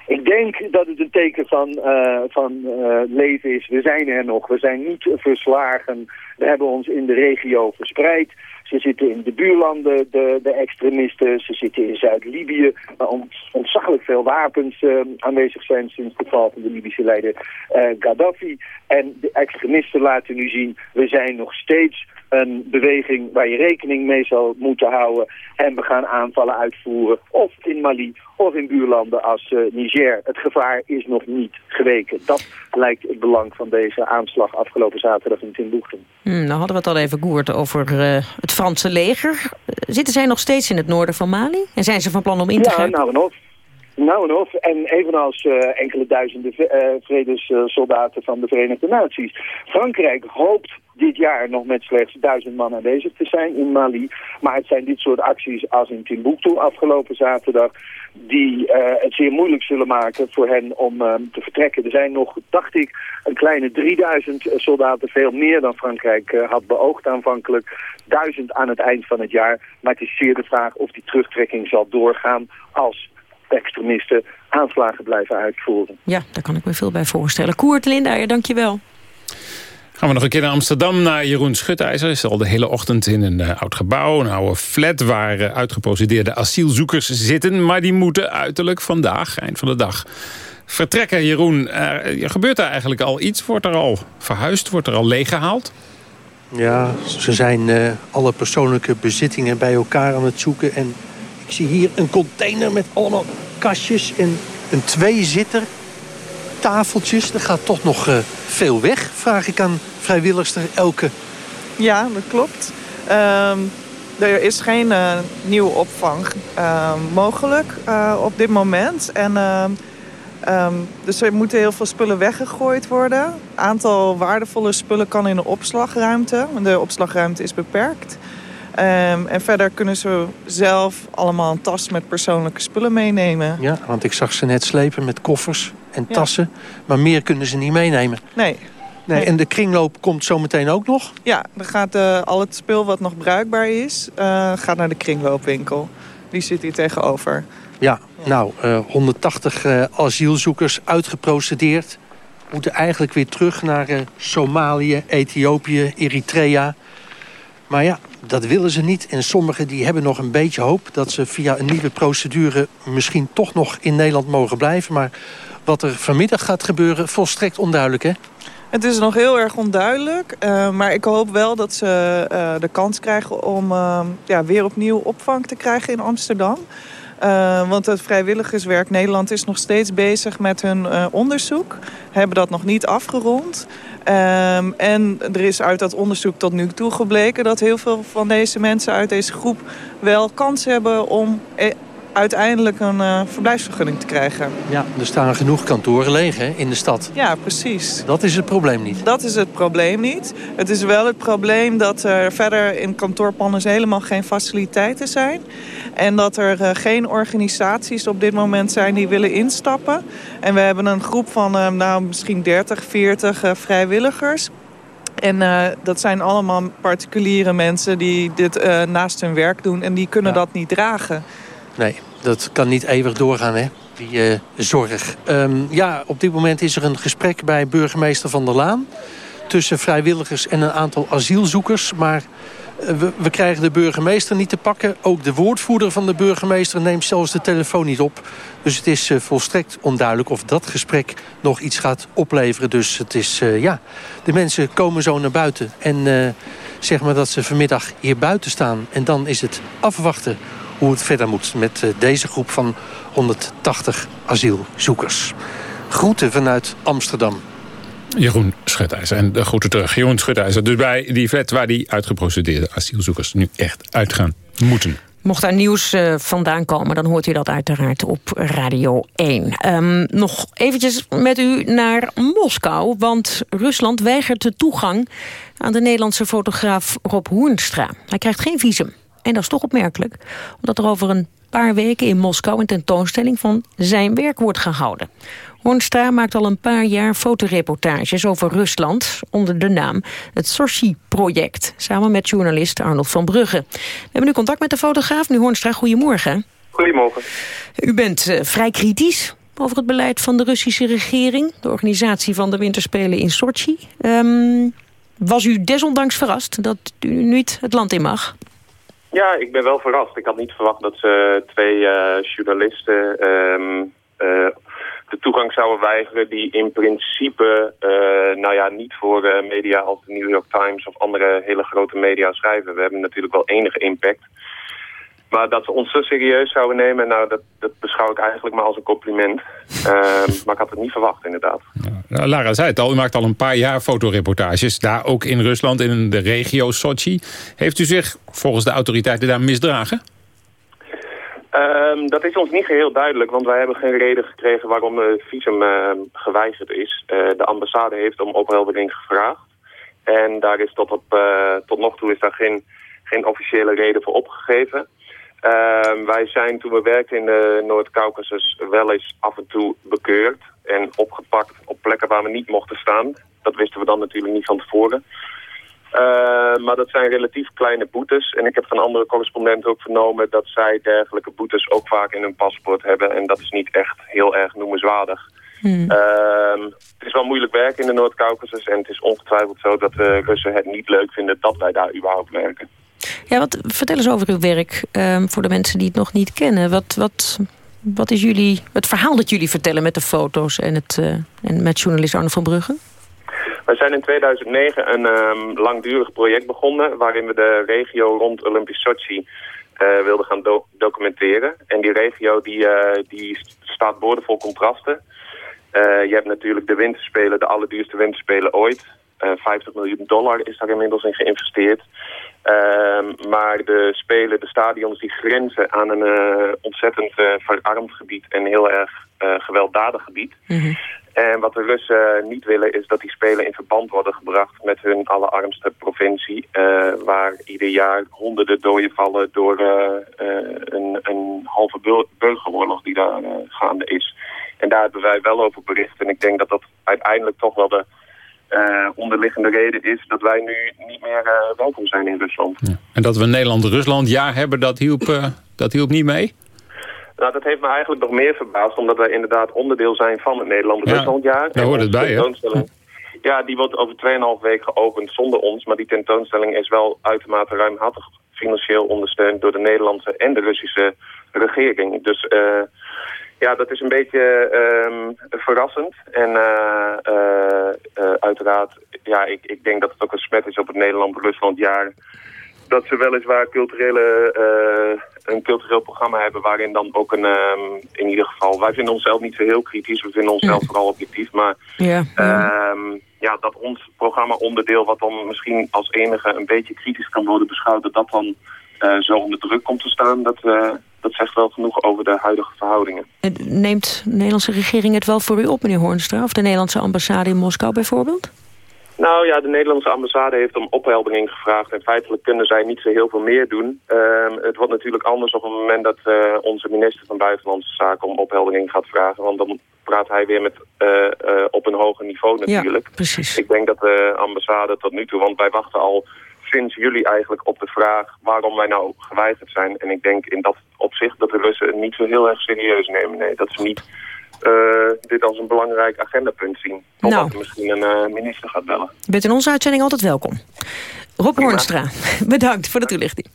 Ik denk dat het een teken van, uh, van uh, leven is. We zijn er nog. We zijn niet verslagen. We hebben ons in de regio verspreid. Ze zitten in de buurlanden, de, de extremisten. Ze zitten in Zuid-Libië, waar ontzaglijk veel wapens uh, aanwezig zijn sinds de val van de Libische leider uh, Gaddafi. En de extremisten laten nu zien, we zijn nog steeds een beweging waar je rekening mee zal moeten houden. En we gaan aanvallen uitvoeren, of in Mali, of in buurlanden als uh, Niger. Het gevaar is nog niet geweken. Dat lijkt het belang van deze aanslag afgelopen zaterdag in Timbuktu. Hmm, nou hadden we het al even gehoord over uh, het Franse leger. Zitten zij nog steeds in het noorden van Mali? En zijn ze van plan om in te ja, gaan? Nou en of. Nou en of. En evenals uh, enkele duizenden vredessoldaten van de Verenigde Naties. Frankrijk hoopt dit jaar nog met slechts duizend man aanwezig te zijn in Mali. Maar het zijn dit soort acties als in Timbuktu afgelopen zaterdag... die uh, het zeer moeilijk zullen maken voor hen om uh, te vertrekken. Er zijn nog, dacht ik, een kleine 3000 soldaten, veel meer dan Frankrijk uh, had beoogd aanvankelijk. Duizend aan het eind van het jaar. Maar het is zeer de vraag of die terugtrekking zal doorgaan als extremisten aanslagen blijven uitvoeren. Ja, daar kan ik me veel bij voorstellen. Koert Linda, dankjewel. Gaan we nog een keer naar Amsterdam, naar Jeroen Schutijzer. Is al de hele ochtend in een uh, oud gebouw, een oude flat... waar uh, uitgeprocedeerde asielzoekers zitten. Maar die moeten uiterlijk vandaag, eind van de dag, vertrekken. Jeroen, uh, gebeurt daar eigenlijk al iets? Wordt er al verhuisd? Wordt er al leeggehaald? Ja, ze zijn alle persoonlijke bezittingen bij elkaar aan het zoeken. En ik zie hier een container met allemaal kastjes en een tweezitter tafeltjes. Er gaat toch nog uh, veel weg, vraag ik aan vrijwilligster Elke. Ja, dat klopt. Um, er is geen uh, nieuwe opvang uh, mogelijk op dit moment. En, um, dus er moeten heel veel spullen weggegooid worden. Een aantal waardevolle spullen kan in de opslagruimte. De opslagruimte is beperkt. Um, en verder kunnen ze zelf allemaal een tas met persoonlijke spullen meenemen. Ja, want ik zag ze net slepen met koffers en tassen. Ja. Maar meer kunnen ze niet meenemen. Nee. Nee, en de kringloop komt zometeen ook nog? Ja, dan gaat uh, al het spul wat nog bruikbaar is, uh, gaat naar de kringloopwinkel. Die zit hier tegenover. Ja, nou, uh, 180 asielzoekers uitgeprocedeerd. Moeten eigenlijk weer terug naar Somalië, Ethiopië, Eritrea. Maar ja, dat willen ze niet. En sommigen die hebben nog een beetje hoop... dat ze via een nieuwe procedure misschien toch nog in Nederland mogen blijven. Maar wat er vanmiddag gaat gebeuren, volstrekt onduidelijk, hè? Het is nog heel erg onduidelijk. Uh, maar ik hoop wel dat ze uh, de kans krijgen om uh, ja, weer opnieuw opvang te krijgen in Amsterdam. Uh, want het vrijwilligerswerk Nederland is nog steeds bezig met hun uh, onderzoek. Hebben dat nog niet afgerond. Um, en er is uit dat onderzoek tot nu toe gebleken... dat heel veel van deze mensen uit deze groep wel kans hebben om uiteindelijk een uh, verblijfsvergunning te krijgen. Ja, er staan genoeg kantoren leeg hè, in de stad. Ja, precies. Dat is het probleem niet. Dat is het probleem niet. Het is wel het probleem dat er verder in kantoorpanden helemaal geen faciliteiten zijn. En dat er uh, geen organisaties op dit moment zijn die willen instappen. En we hebben een groep van uh, nou, misschien 30, 40 vrijwilligers. En uh, dat zijn allemaal particuliere mensen die dit uh, naast hun werk doen. En die kunnen ja. dat niet dragen. Nee, dat kan niet eeuwig doorgaan, hè? Die uh, zorg. Um, ja, op dit moment is er een gesprek bij burgemeester Van der Laan... tussen vrijwilligers en een aantal asielzoekers. Maar we, we, krijgen de burgemeester niet te pakken. Ook de woordvoerder van de burgemeester neemt zelfs de telefoon niet op. Dus het is uh, volstrekt onduidelijk of dat gesprek nog iets gaat opleveren. Dus het is, ja, de mensen komen zo naar buiten. En zeg maar dat ze vanmiddag hier buiten staan. En dan is het afwachten hoe het verder moet met deze groep van 180 asielzoekers. Groeten vanuit Amsterdam. Jeroen Schutijzer. En de groeten terug. Jeroen Schutijzer. Dus bij die flat waar die uitgeprocedeerde asielzoekers nu echt uitgaan moeten. Mocht daar nieuws uh, vandaan komen, dan hoort u dat uiteraard op Radio 1. Um, nog eventjes met u naar Moskou, want Rusland weigert de toegang aan de Nederlandse fotograaf Rob Hoenstra. Hij krijgt geen visum. En dat is toch opmerkelijk, omdat er over een paar weken in Moskou een tentoonstelling van zijn werk wordt gehouden. Hornstra maakt al een paar jaar fotoreportages over Rusland... onder de naam het Sochi-project, samen met journalist Arnold van Brugge. We hebben nu contact met de fotograaf. Nu Hornstra, goedemorgen. Goedemorgen. U bent uh, vrij kritisch over het beleid van de Russische regering... de organisatie van de winterspelen in Sochi. Um, was u desondanks verrast dat u niet het land in mag? Ja, ik ben wel verrast. Ik had niet verwacht dat ze twee uh, journalisten... Um, uh, de toegang zouden weigeren die in principe uh, nou ja, niet voor media als de New York Times of andere hele grote media schrijven. We hebben natuurlijk wel enige impact. Maar dat ze ons zo serieus zouden nemen, nou, dat, dat beschouw ik eigenlijk maar als een compliment. Uh, maar ik had het niet verwacht, inderdaad. Ja, Lara zei het al, u maakt al een paar jaar fotoreportages. Daar ook in Rusland, in de regio Sochi. Heeft u zich volgens de autoriteiten daar misdragen? Um, dat is ons niet geheel duidelijk, want wij hebben geen reden gekregen waarom de visum uh, geweigerd is. Uh, de ambassade heeft om opheldering gevraagd. En daar is tot, op, uh, tot nog toe is daar geen, geen officiële reden voor opgegeven. Uh, wij zijn toen we werkten in de Noord-Caucasus wel eens af en toe bekeurd en opgepakt op plekken waar we niet mochten staan. Dat wisten we dan natuurlijk niet van tevoren. Uh, maar dat zijn relatief kleine boetes. En ik heb van andere correspondenten ook vernomen dat zij dergelijke boetes ook vaak in hun paspoort hebben. En dat is niet echt heel erg noemenswaardig. Hmm. Uh, het is wel moeilijk werken in de Noord-Caucasus. En het is ongetwijfeld zo dat de Russen het niet leuk vinden dat wij daar überhaupt werken. Ja, wat, vertel eens over uw werk um, voor de mensen die het nog niet kennen. Wat, wat, wat is jullie, het verhaal dat jullie vertellen met de foto's en, het, uh, en met journalist Arno van Brugge? We zijn in 2009 een um, langdurig project begonnen... waarin we de regio rond Olympisch Sochi uh, wilden gaan do documenteren. En die regio die, uh, die staat boordevol contrasten. Je hebt natuurlijk de winterspelen, de allerduurste winterspelen ooit. 50 miljoen dollar is daar inmiddels in geïnvesteerd. Uh, maar de spelen, de stadions, die grenzen aan een uh, ontzettend uh, verarmd gebied en heel erg gewelddadig gebied. Mm -hmm. En wat de Russen niet willen is dat die spelen in verband worden gebracht met hun allerarmste provincie. waar ieder jaar honderden doden vallen door een, een, halve burgeroorlog die daar gaande is. En daar hebben wij wel over bericht. En ik denk dat dat uiteindelijk toch wel de uh, onderliggende reden is dat wij nu niet meer uh, welkom zijn in Rusland. Ja. En dat we Nederland-Rusland jaar hebben, dat hielp, uh, dat hielp niet mee? Nou, dat heeft me eigenlijk nog meer verbaasd, omdat wij inderdaad onderdeel zijn van het Nederland-Ruslandjaar. Ja, daar hoort het bij, hè? Ja, die wordt over 2,5 weken geopend zonder ons, maar die tentoonstelling is wel uitermate ruimhartig financieel ondersteund door de Nederlandse en de Russische regering. Dus ja, dat is een beetje um, verrassend. En uh, uh, uh, uiteraard, ja, ik, ik denk dat het ook een smet is op het Nederland-Rusland jaar. dat ze weliswaar culturele, eh, een cultureel programma hebben waarin dan ook een, ehm, in ieder geval, wij vinden onszelf niet zo heel kritisch, we vinden onszelf vooral objectief, maar Ja. ehm, ja, dat ons programma onderdeel wat dan misschien als enige een beetje kritisch kan worden beschouwd, dat dat dan zo onder druk komt te staan, dat, dat zegt wel genoeg over de huidige verhoudingen. En Neemt de Nederlandse regering het wel voor u op, meneer Hoornstra? Of de Nederlandse ambassade in Moskou bijvoorbeeld? Nou ja, de Nederlandse ambassade heeft om opheldering gevraagd. En feitelijk kunnen zij niet zo heel veel meer doen. Ehm, het wordt natuurlijk anders op het moment dat eh, onze minister van Buitenlandse Zaken om opheldering gaat vragen. Want dan praat hij weer met, eh, eh, op een hoger niveau natuurlijk. precies. Ik denk dat de ambassade tot nu toe, want wij wachten al sinds juli eigenlijk op de vraag waarom wij nou geweigerd zijn. En ik denk in dat opzicht dat de Russen het niet zo heel erg serieus nemen. Nee, dat ze niet eh, dit als een belangrijk agendapunt zien. Totdat Nou. er misschien een eh, minister gaat bellen. U bent in onze uitzending altijd welkom. Rob Hoornstra, bedankt voor de toelichting.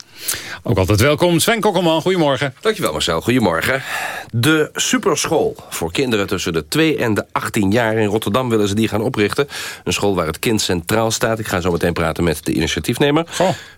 Ook altijd welkom. Sven Kokkelman, goedemorgen. Dankjewel Marcel, goedemorgen. De superschool voor kinderen tussen de 2 en de 18 jaar in Rotterdam willen ze die gaan oprichten. Een school waar het kind centraal staat. Ik ga zo meteen praten met de initiatiefnemer.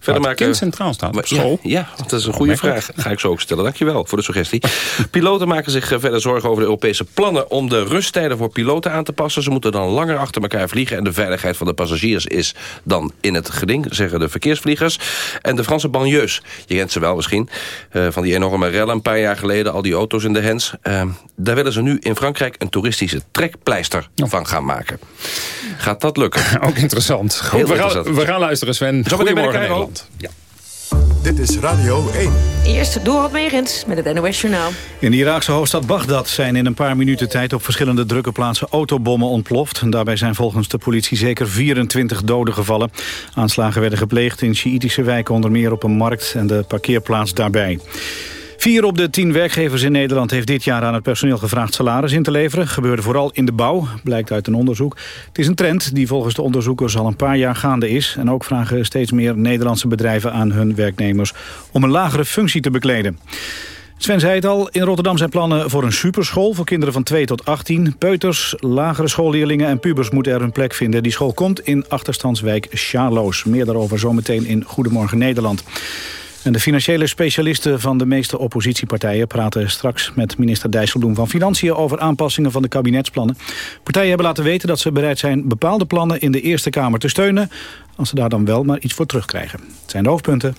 waar het kind centraal staat op school? Ja, dat is een goede vraag. Ga ik zo ook stellen. Dankjewel voor de suggestie. Piloten maken zich eh, verder zorgen over de Europese plannen... om de rusttijden voor piloten aan te passen. Ze moeten dan langer achter elkaar vliegen... en de veiligheid van de passagiers is dan in het geding, zeggen de verkeersvliegers. En de Franse banlieues, je kent ze wel misschien... eh, van die enorme rellen een paar jaar geleden, al die auto's in de hens. Eh, daar willen ze nu in Frankrijk een toeristische trekpleister van gaan maken. Gaat dat lukken? Ook interessant. Goed, we, gaan, we gaan luisteren, Sven. Zo meteen bij de. Nederland. Ja. Dit is Radio 1. Eerst Dorot Megens met het NOS Journaal. In de Iraakse hoofdstad Bagdad zijn in een paar minuten tijd op verschillende drukke plaatsen autobommen ontploft. Daarbij zijn volgens de politie zeker 24 doden gevallen. Aanslagen werden gepleegd in Sjiïtische wijken, onder meer op een markt en de parkeerplaats daarbij. Vier op de tien werkgevers in Nederland heeft dit jaar aan het personeel gevraagd salaris in te leveren. Gebeurde vooral in de bouw, blijkt uit een onderzoek. Het is een trend die volgens de onderzoekers al een paar jaar gaande is. En ook vragen steeds meer Nederlandse bedrijven aan hun werknemers om een lagere functie te bekleden. Sven zei het al, in Rotterdam zijn plannen voor een superschool... voor kinderen van 2 tot 18. Peuters, lagere schoolleerlingen en pubers moeten er hun plek vinden. Die school komt in achterstandswijk Sjaloos. Meer daarover zometeen in Goedemorgen Nederland. En de financiële specialisten van de meeste oppositiepartijen... praten straks met minister Dijsselbloem van Financiën... over aanpassingen van de kabinetsplannen. Partijen hebben laten weten dat ze bereid zijn... bepaalde plannen in de Eerste Kamer te steunen... als ze daar dan wel maar iets voor terugkrijgen. Het zijn de hoofdpunten.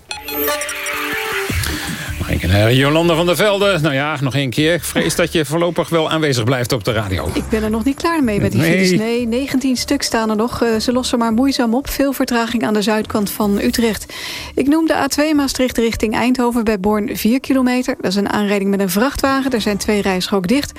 Nog keer naar Jolanda van der Velde. Nou ja, nog één keer. Ik vrees dat je voorlopig wel aanwezig blijft op de radio. Ik ben er nog niet klaar mee met die Nee. files. Nee, 19 stuk staan er nog. Eh, ze lossen maar moeizaam op. Veel vertraging aan de zuidkant van Utrecht. Ik noem de A2 Maastricht richting Eindhoven bij Born 4 kilometer. Dat is een aanrijding met een vrachtwagen. Er zijn twee rijstroken dicht.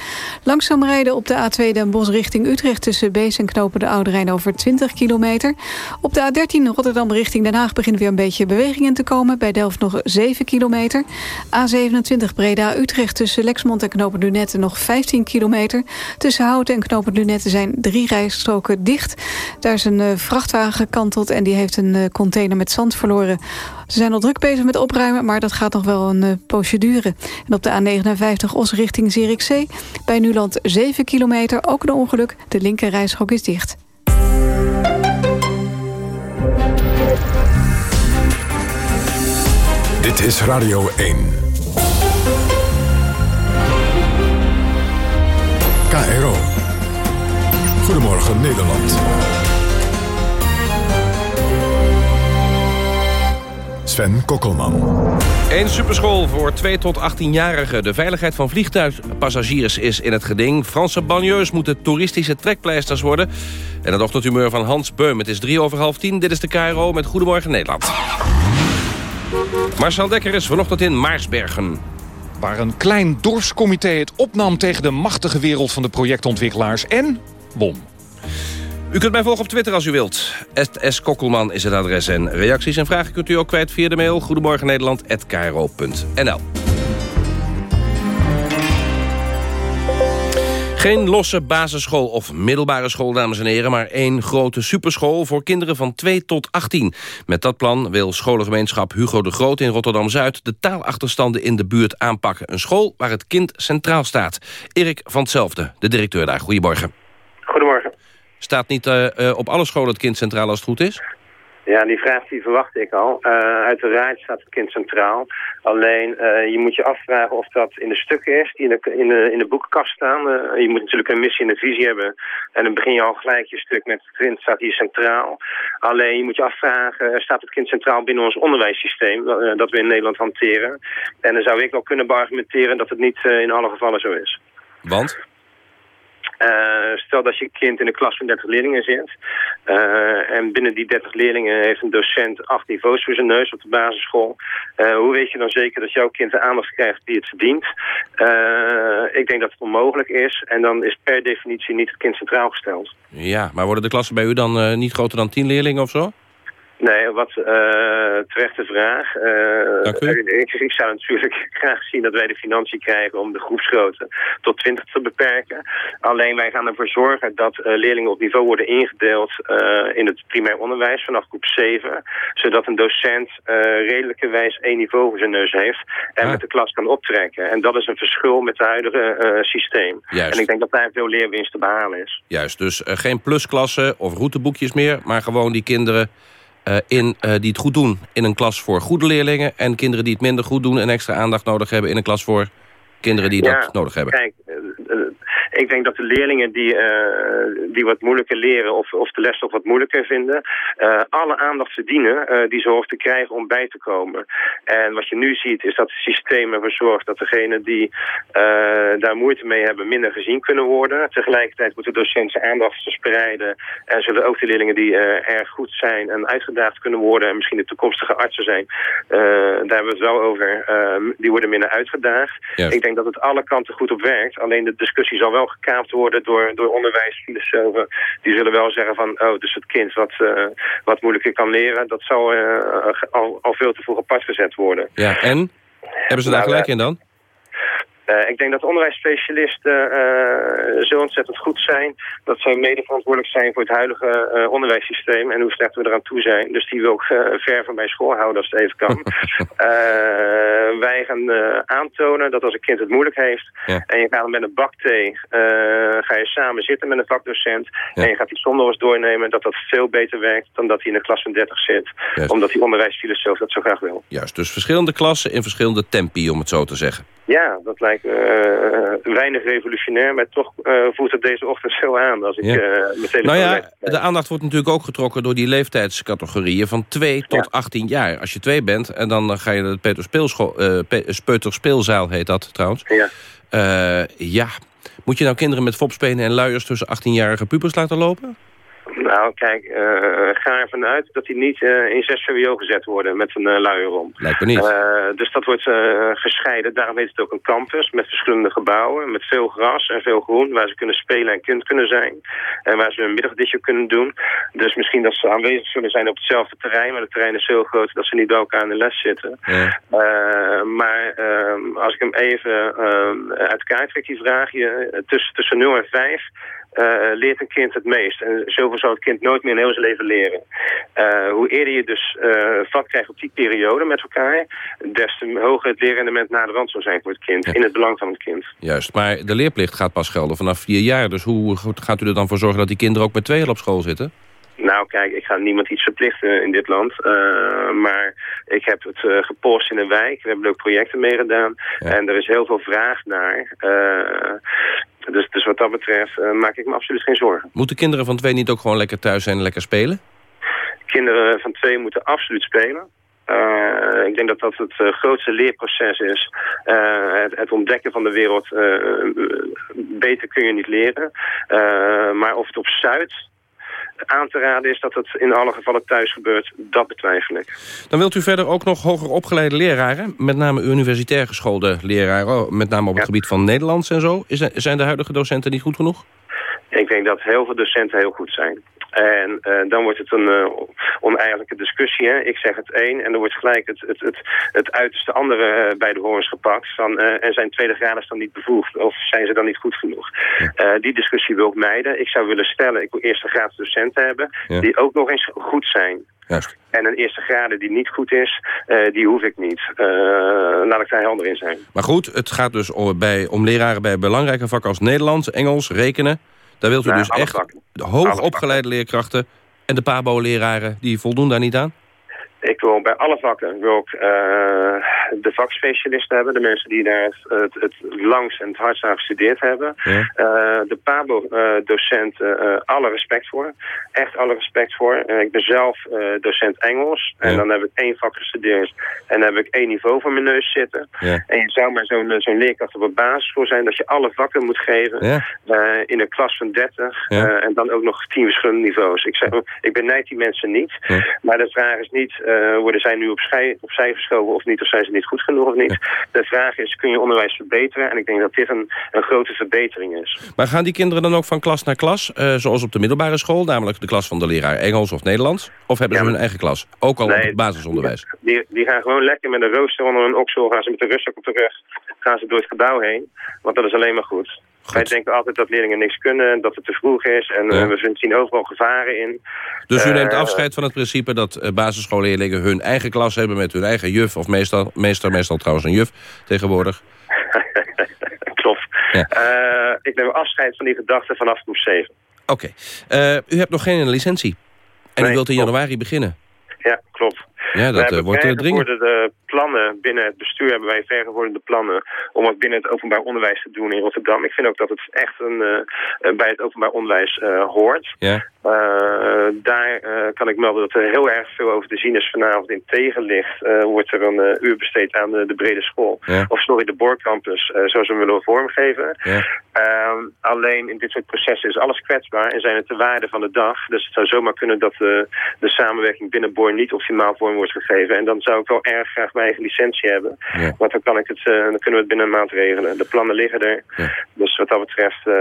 Langzaam rijden op de A2 Den Bosch richting Utrecht... tussen Bees en Knopen de Oude Rijn over 20 kilometer. Op de A13 Rotterdam richting Den Haag begint weer een beetje beweging in te komen. Bij Delft nog 7 kilometer. A27 Breda-Utrecht tussen Lexmond en Knopen Lunette nog 15 kilometer. Tussen Houten en Knopen Lunette zijn drie rijstroken dicht. Daar is een eh, vrachtwagen gekanteld en die heeft een eh, container met zand verloren. Ze zijn al druk bezig met opruimen, maar dat gaat nog wel een eh, poosje duren. En op de A59 Os richting Zierikzee. Bij Nuland 7 kilometer, ook een ongeluk. De linker rijstrook is dicht. Dit is Radio 1. KRO. Goedemorgen Nederland. Sven Kokkelman. Een superschool voor 2 tot 18-jarigen. De veiligheid van vliegtuigpassagiers is in het geding. Franse banlieues moeten toeristische trekpleisters worden. En het ochtendhumeur van Hans Beum. Het is drie over half tien. Dit is de KRO met Goedemorgen Nederland. Marcel Dekker is vanochtend in Maarsbergen. Waar een klein dorpscomité het opnam tegen de machtige wereld van de projectontwikkelaars en bom. U kunt mij volgen op Twitter als u wilt. S. Kokkelman is het adres en reacties en vragen kunt u ook kwijt via de mail. Goedemorgen Geen losse basisschool of middelbare school, dames en heren... maar één grote superschool voor kinderen van 2 tot 18. Met dat plan wil scholengemeenschap Hugo de Groot in Rotterdam-Zuid... de taalachterstanden in de buurt aanpakken. Een school waar het kind centraal staat. Erik van Hetzelfde, de directeur daar. Goedemorgen. Goedemorgen. Staat niet eh, eh, op alle scholen het kind centraal als het goed is? Ja, die vraag die verwacht ik al. Uh, uiteraard staat het kind centraal. Alleen uh, je moet je afvragen of dat in de stukken is die in de, in de, in de boekenkast staan. Uh, je moet natuurlijk een missie en een visie hebben. En dan begin je al gelijk je stuk met het kind staat hier centraal. Alleen je moet je afvragen, staat het kind centraal binnen ons onderwijssysteem dat we in Nederland hanteren. En dan zou ik wel kunnen beargumenteren dat het niet in alle gevallen zo is. Want? Uh, stel dat je kind in een klas van 30 leerlingen zit. Uh, en binnen die 30 leerlingen heeft een docent acht niveaus voor zijn neus op de basisschool. Uh, hoe weet je dan zeker dat jouw kind de aandacht krijgt die het verdient? ik denk dat het onmogelijk is. En dan is per definitie niet het kind centraal gesteld. Ja, maar worden de klassen bij u dan niet groter dan 10 leerlingen of zo? Nee, wat uh, terechte vraag. Uh, ik, ik, zou natuurlijk graag zien dat wij de financiën krijgen om de groepsgrootte tot 20 te beperken. Alleen wij gaan ervoor zorgen dat uh, leerlingen op niveau worden ingedeeld in het primair onderwijs vanaf groep 7. Zodat een docent redelijkerwijs één niveau voor zijn neus heeft en ah. met de klas kan optrekken. En dat is een verschil met het huidige systeem. Juist. En ik denk dat daar veel leerwinst te behalen is. Juist, dus geen plusklassen of routeboekjes meer, maar gewoon die kinderen in, uh, die het goed doen in een klas voor goede leerlingen... en kinderen die het minder goed doen en extra aandacht nodig hebben... in een klas voor kinderen die ja, dat nodig hebben. Kijk, ik denk dat de leerlingen die, uh, die wat moeilijker leren of, of de les toch wat moeilijker vinden, uh, alle aandacht verdienen uh, die ze horen te krijgen om bij te komen. En wat je nu ziet is dat het systeem ervoor zorgt dat degenen die daar moeite mee hebben minder gezien kunnen worden. Tegelijkertijd moeten docenten aandacht verspreiden en zullen ook de leerlingen die erg goed zijn en uitgedaagd kunnen worden en misschien de toekomstige artsen zijn, daar hebben we het wel over, die worden minder uitgedaagd. Ik denk dat het alle kanten goed op werkt, alleen de discussie zal wel gekaapt worden door, door onderwijsfilosofen. Die zullen wel zeggen van, oh, dus het kind wat, uh, wat moeilijker kan leren, dat zal uh, al, al veel te vroeg apart gezet worden. Ja, en? Hebben ze daar nou, gelijk in dan? Uh, ik denk dat onderwijsspecialisten uh, zo ontzettend goed zijn... dat zij mede verantwoordelijk zijn voor het huidige uh, onderwijssysteem... en hoe slecht we eraan toe zijn. Dus die wil ik ver van mijn school houden als het even kan. wij gaan aantonen dat als een kind het moeilijk heeft... Ja. en je gaat hem met een bak thee... ga je samen zitten met een vakdocent... Ja. en je gaat die zondag doornemen... dat dat veel beter werkt dan dat hij in een klas van 30 zit. Juist. Omdat die onderwijsfilosoof dat zo graag wil. Juist, dus verschillende klassen in verschillende tempi, om het zo te zeggen. Ja, dat lijkt uh, weinig revolutionair, maar toch uh, voelt het deze ochtend zo aan. Als ik, ja. uh, nou ja, de aandacht wordt natuurlijk ook getrokken door die leeftijdscategorieën van 2 tot ja. 18 jaar. Als je 2 bent, en dan ga je de Peuterspeelzaal heet dat trouwens. Ja. ja, moet je nou kinderen met fopspenen en luiers tussen 18-jarige pubers laten lopen? Nou, kijk, uh, ga ervan uit dat die niet uh, in 6 VWO gezet worden met een uh, luier om. Lijkt me niet. dus dat wordt gescheiden. Daarom heet het ook een campus met verschillende gebouwen, met veel gras en veel groen, waar ze kunnen spelen en kind kunnen zijn. En waar ze een middagdisje kunnen doen. Dus misschien dat ze aanwezig zullen zijn op hetzelfde terrein, maar het terrein is zo groot dat ze niet bij elkaar in de les zitten. Ja. maar ehm, als ik hem even ehm, uit elkaar trek, die vraag, je, tussen, tussen 0 en 5 uh, leert een kind het meest. En zoveel zal het kind nooit meer in heel zijn leven leren. Uh, hoe eerder je dus uh, vat krijgt op die periode met elkaar... des te hoger het leerrendement naar de rand zal zijn voor het kind. In het belang van het kind. Juist, maar de leerplicht gaat pas gelden vanaf vier jaar. Dus hoe gaat u er dan voor zorgen dat die kinderen ook met tweeën op school zitten? Nou, kijk, ik ga niemand iets verplichten in dit land. Uh, maar ik heb het uh, gepost in een wijk. We hebben ook projecten meegedaan. Ja. En er is heel veel vraag naar. Uh, dus, dus wat dat betreft maak ik me absoluut geen zorgen. Moeten kinderen van twee niet ook gewoon lekker thuis zijn en lekker spelen? Kinderen van twee moeten absoluut spelen. Uh, ik denk dat dat het uh, grootste leerproces is. Uh, het, het, ontdekken van de wereld, beter kun je niet leren. maar of het op Zuid aan te raden is dat het in alle gevallen thuis gebeurt, dat betwijfel ik. Dan wilt u verder ook nog hoger opgeleide leraren, met name universitair geschoolde leraren, oh, met name op het gebied van Nederlands en zo. Zijn de huidige docenten niet goed genoeg? Ik denk dat heel veel docenten heel goed zijn. En uh, dan wordt het een uh, oneigenlijke discussie. Hè? Ik zeg het één en dan wordt gelijk het, het, het, het uiterste andere uh, bij de horens gepakt. Van, en zijn tweede graders dan niet bevoegd? Of zijn ze dan niet goed genoeg? die discussie wil ik mijden. Ik zou willen stellen, ik wil eerste graad docenten hebben... Ja. die ook nog eens goed zijn. Juist. En een eerste graad die niet goed is, die hoef ik niet. laat ik daar helder in zijn. Maar goed, het gaat dus om, bij, om leraren bij belangrijke vakken als Nederlands, Engels, rekenen... Daar wilt u dus echt vakken. hoog opgeleide leerkrachten En de PABO-leraren, die voldoen daar niet aan? Ik wil bij alle vakken wil ik, uh, de vakspecialisten hebben. De mensen die daar het, het, het langst en het hardst aan gestudeerd hebben. Ja. Uh, de PABO-docent, uh, alle respect voor. Echt alle respect voor. ik ben zelf docent Engels. En dan heb ik één vak gestudeerd. En dan heb ik één niveau voor mijn neus zitten. Ja. En je zou maar zo'n zo'n leerkracht op een basisschool zijn... dat je alle vakken moet geven in een klas van 30. en dan ook nog tien verschillende niveaus. Ik, zeg, ik benijd die mensen niet. Maar de vraag is niet uh, worden zij nu opzij, opzij geschoven of niet, of zijn ze niet goed genoeg of niet. De vraag is, kun je onderwijs verbeteren? En ik denk dat dit een, een grote verbetering is. Maar gaan die kinderen dan ook van klas naar klas, uh, zoals op de middelbare school, namelijk de klas van de leraar Engels of Nederlands? Of hebben ze hun eigen klas? Ook al nee, op het basisonderwijs? Die, die gaan gewoon lekker met een rooster onder een oksel, gaan ze met de rustzak op de rug, gaan ze door het gebouw heen. Want dat is alleen maar goed. Goed. Wij denken altijd dat leerlingen niks kunnen, dat het te vroeg is. En ja. we zien overal gevaren in. Dus u neemt afscheid van het principe dat uh, basisschoolleerlingen hun eigen klas hebben... met hun eigen juf, of meestal, meester, meestal trouwens een juf tegenwoordig. Klopt. Ja. Uh, ik neem afscheid van die gedachte vanaf groep 7. Oké. Okay. Uh, u hebt nog geen licentie. En nee, u wilt in klopt. januari beginnen. Ja, klopt. Ja, dat uh, wordt dringend. de plannen binnen het bestuur hebben wij vergevorderde plannen om het binnen het openbaar onderwijs te doen in Rotterdam. Ik vind ook dat het echt een, uh, bij het openbaar onderwijs uh, hoort. Ja. daar kan ik melden dat er heel erg veel over te zien is vanavond in tegenlicht. wordt er een uur besteed aan de, de brede school. Ja. Of sorry, de boorcampus, zoals we hem willen vormgeven. Ja. Ehm, alleen in dit soort processen is alles kwetsbaar en zijn het de waarde van de dag. Dus het zou zomaar kunnen dat de, de samenwerking binnen Boor niet optimaal vorm wordt gegeven. En dan zou ik wel erg graag mijn eigen licentie hebben. Ja. Want dan, kan ik het, uh, dan kunnen we het binnen een maand regelen. De plannen liggen er. Ja. Dus wat dat betreft... Uh,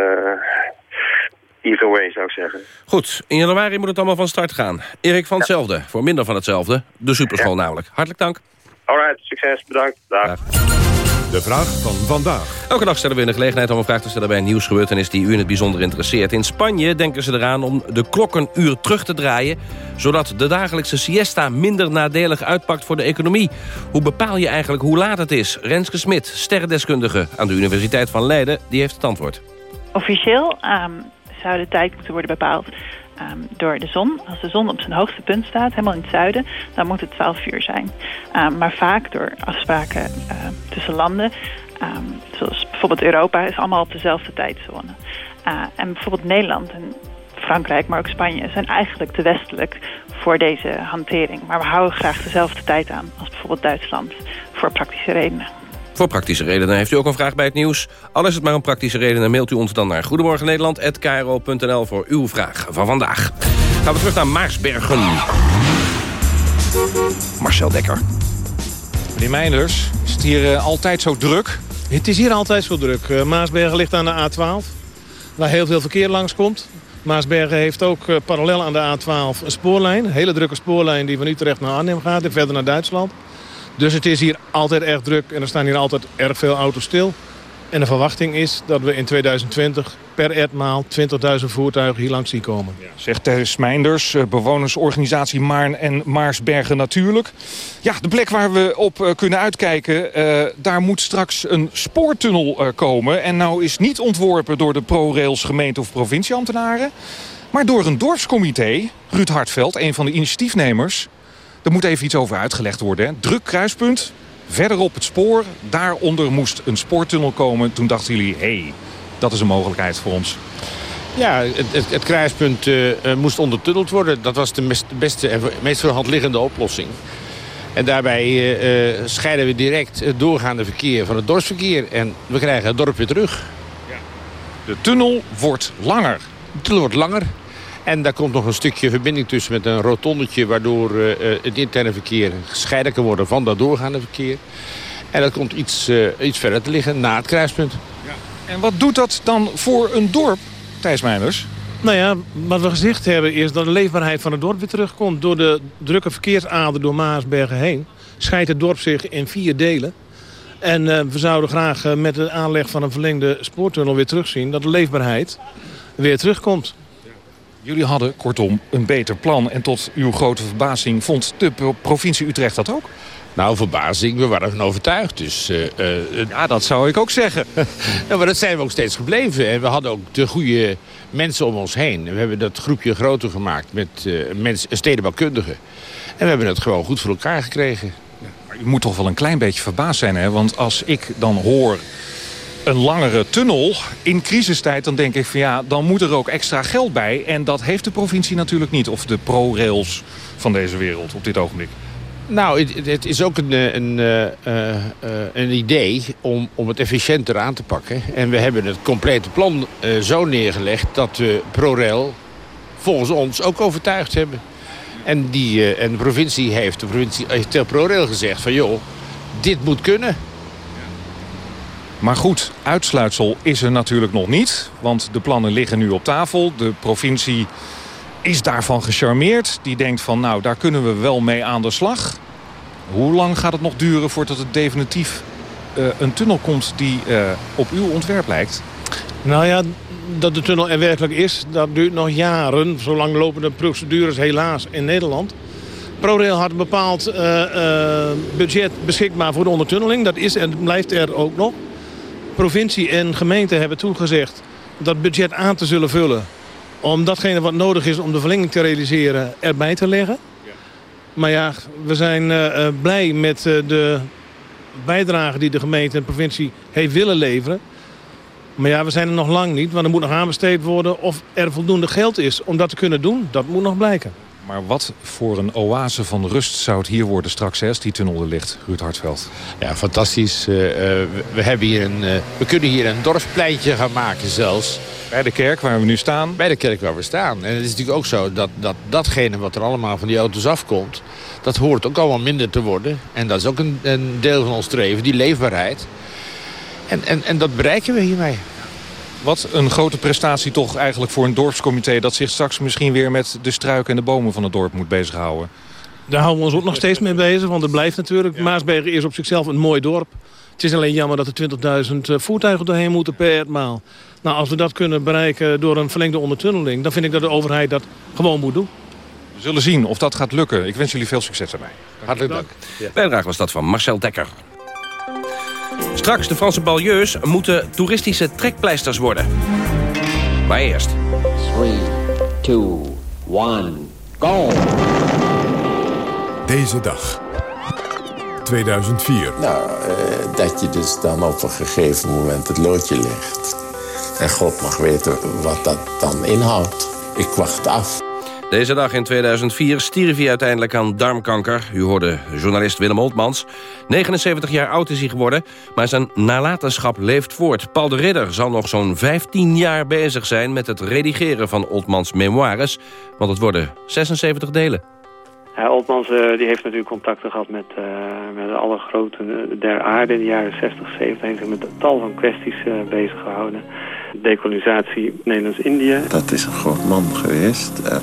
either way, zou ik zeggen. Goed, in januari moet het allemaal van start gaan. Erik van hetzelfde, voor minder van hetzelfde. De superschool namelijk. Hartelijk dank. Alright, succes. Bedankt. Dag. Dag. De vraag van vandaag. Elke dag stellen we in de gelegenheid om een vraag te stellen bij een nieuwsgebeurtenis die u in het bijzonder interesseert. In Spanje denken ze eraan om de klok een uur terug te draaien, zodat de dagelijkse siesta minder nadelig uitpakt voor de economie. Hoe bepaal je eigenlijk hoe laat het is? Renske Smit, sterrendeskundige aan de Universiteit van Leiden, die heeft het antwoord. Officieel um, zou de tijd moeten worden bepaald Um, door de zon. Als de zon op zijn hoogste punt staat, helemaal in het zuiden, dan moet het 12 uur zijn. Um, maar vaak door afspraken uh, tussen landen, zoals bijvoorbeeld Europa, is allemaal op dezelfde tijdzone. Uh, en bijvoorbeeld Nederland en Frankrijk, maar ook Spanje, zijn eigenlijk te westelijk voor deze hantering. Maar we houden graag dezelfde tijd aan als bijvoorbeeld Duitsland, voor praktische redenen. Voor praktische redenen heeft u ook een vraag bij het nieuws. Al is het maar een praktische reden, dan mailt u ons dan naar goedemorgennederland.kro.nl voor uw vraag van vandaag. Gaan we terug naar Maarsbergen. Marcel Dekker. Meneer Meinders, is het hier uh, altijd zo druk? Het is hier altijd zo druk. Uh, Maasbergen ligt aan de A12, waar heel veel verkeer langskomt. Maasbergen heeft ook uh, parallel aan de A12 een spoorlijn. Een hele drukke spoorlijn die van Utrecht naar Arnhem gaat en verder naar Duitsland. Dus het is hier altijd erg druk en er staan hier altijd erg veel auto's stil. En de verwachting is dat we in 2020 per etmaal 20.000 voertuigen hier langs zien komen. Ja, zegt Thijs Meinders, eh, bewonersorganisatie Maarn en Maarsbergen natuurlijk. Ja, de plek waar we op uh, kunnen uitkijken, uh, daar moet straks een spoortunnel komen. En nou is niet ontworpen door de ProRails gemeente of provincieambtenaren... maar door een dorpscomité, Ruud Hartveld, een van de initiatiefnemers... Er moet even iets over uitgelegd worden. Hè. Druk kruispunt, verder op het spoor. Daaronder moest een spoortunnel komen. Toen dachten jullie, hé, hey, dat is een mogelijkheid voor ons. Ja, het, het, het kruispunt uh, moest ondertunneld worden. Dat was de best, beste en meest voor de hand liggende oplossing. En daarbij uh, scheiden we direct het doorgaande verkeer van het dorpsverkeer. En we krijgen het dorp weer terug. Ja. De tunnel wordt langer. De tunnel wordt langer. En daar komt nog een stukje verbinding tussen met een rotondetje... waardoor uh, het interne verkeer gescheiden kan worden van dat doorgaande verkeer. En dat komt iets, uh, iets verder te liggen na het kruispunt. Ja. En wat doet dat dan voor een dorp, Thijs Meijers? Nou ja, wat we gezegd hebben is dat de leefbaarheid van het dorp weer terugkomt. Door de drukke verkeersader door Maasbergen heen... scheidt het dorp zich in vier delen. En uh, we zouden graag uh, met de aanleg van een verlengde spoortunnel weer terugzien... dat de leefbaarheid weer terugkomt. Jullie hadden kortom een beter plan. En tot uw grote verbazing vond de provincie Utrecht dat ook? Nou, verbazing, we waren van overtuigd. Dus, ja, dat zou ik ook zeggen. ja, maar dat zijn we ook steeds gebleven. En we hadden ook de goede mensen om ons heen. We hebben dat groepje groter gemaakt met mensen, stedenbouwkundigen. En we hebben het gewoon goed voor elkaar gekregen. Maar je moet toch wel een klein beetje verbaasd zijn, hè? Want als ik dan hoor een langere tunnel in crisistijd... dan denk ik van ja, dan moet er ook extra geld bij. En dat heeft de provincie natuurlijk niet. Of de pro-rails van deze wereld op dit ogenblik. Nou, het, is ook een, een, uh, een idee om, om het efficiënter aan te pakken. En we hebben het complete plan zo neergelegd... dat we ProRail volgens ons ook overtuigd hebben. En, die, en de provincie heeft, de provincie heeft tegen ProRail gezegd van... joh, dit moet kunnen. Maar goed, uitsluitsel is er natuurlijk nog niet. Want de plannen liggen nu op tafel. De provincie is daarvan gecharmeerd. Die denkt van, nou, daar kunnen we wel mee aan de slag. Hoe lang gaat het nog duren voordat het definitief uh, een tunnel komt... die uh, op uw ontwerp lijkt? Nou ja, dat de tunnel er werkelijk is, dat duurt nog jaren. Zolang lopen de procedures helaas in Nederland. ProRail had een bepaald uh, budget beschikbaar voor de ondertunneling. Dat is en blijft er ook nog provincie en gemeente hebben toegezegd dat budget aan te zullen vullen. Om datgene wat nodig is om de verlenging te realiseren erbij te leggen. Maar ja, we zijn uh, blij met uh, de bijdrage die de gemeente en de provincie heeft willen leveren. Maar ja, we zijn er nog lang niet, want er moet nog aanbesteed worden of er voldoende geld is om dat te kunnen doen. Dat moet nog blijken. Maar wat voor een oase van rust zou het hier worden straks als die tunnel er ligt, Ruud Hartveld? Ja, fantastisch. Uh, we, hebben hier een, uh, we kunnen hier een dorpspleintje gaan maken zelfs. Bij de kerk waar we nu staan? Bij de kerk waar we staan. En het is natuurlijk ook zo dat, dat datgene wat er allemaal van die auto's afkomt... dat hoort ook allemaal minder te worden. En dat is ook een, een deel van ons streven, die leefbaarheid. En, en, en dat bereiken we hiermee. Wat een grote prestatie toch eigenlijk voor een dorpscomité... dat zich straks misschien weer met de struiken en de bomen van het dorp moet bezighouden. Daar houden we ons ook nog steeds mee bezig, want het blijft natuurlijk. Maasbergen is op zichzelf een mooi dorp. Het is alleen jammer dat er 20.000 eh, voertuigen doorheen moeten per maal. Nou, als we dat kunnen bereiken door een verlengde ondertunneling... dan vind ik dat de overheid dat gewoon moet doen. We zullen zien of dat gaat lukken. Ik wens jullie veel succes daarbij. Hartelijk dank. Bijdrage was dat van Marcel Dekker. Straks de Franse balieus moeten toeristische trekpleisters worden. Maar eerst. 3, 2, 1, go! Deze dag. 2004. Nou, uh, dat je dus dan op een gegeven moment het loodje legt. En God mag weten wat dat dan inhoudt. Ik wacht af. Deze dag in 2004 stierf hij uiteindelijk aan darmkanker. U hoorde journalist Willem Oltmans. 79 jaar oud is hij geworden, maar zijn nalatenschap leeft voort. Paul de Ridder zal nog zo'n 15 jaar bezig zijn... met het redigeren van Oltmans memoires. Want het worden 76 delen. Ja, Oltmans uh, die heeft natuurlijk contacten gehad met, uh, met alle groten der aarde in de jaren 60, 70. Hij heeft zich met tal van kwesties uh, bezig gehouden. Decolonisatie Nederlands-Indië. Dat is een groot man geweest. En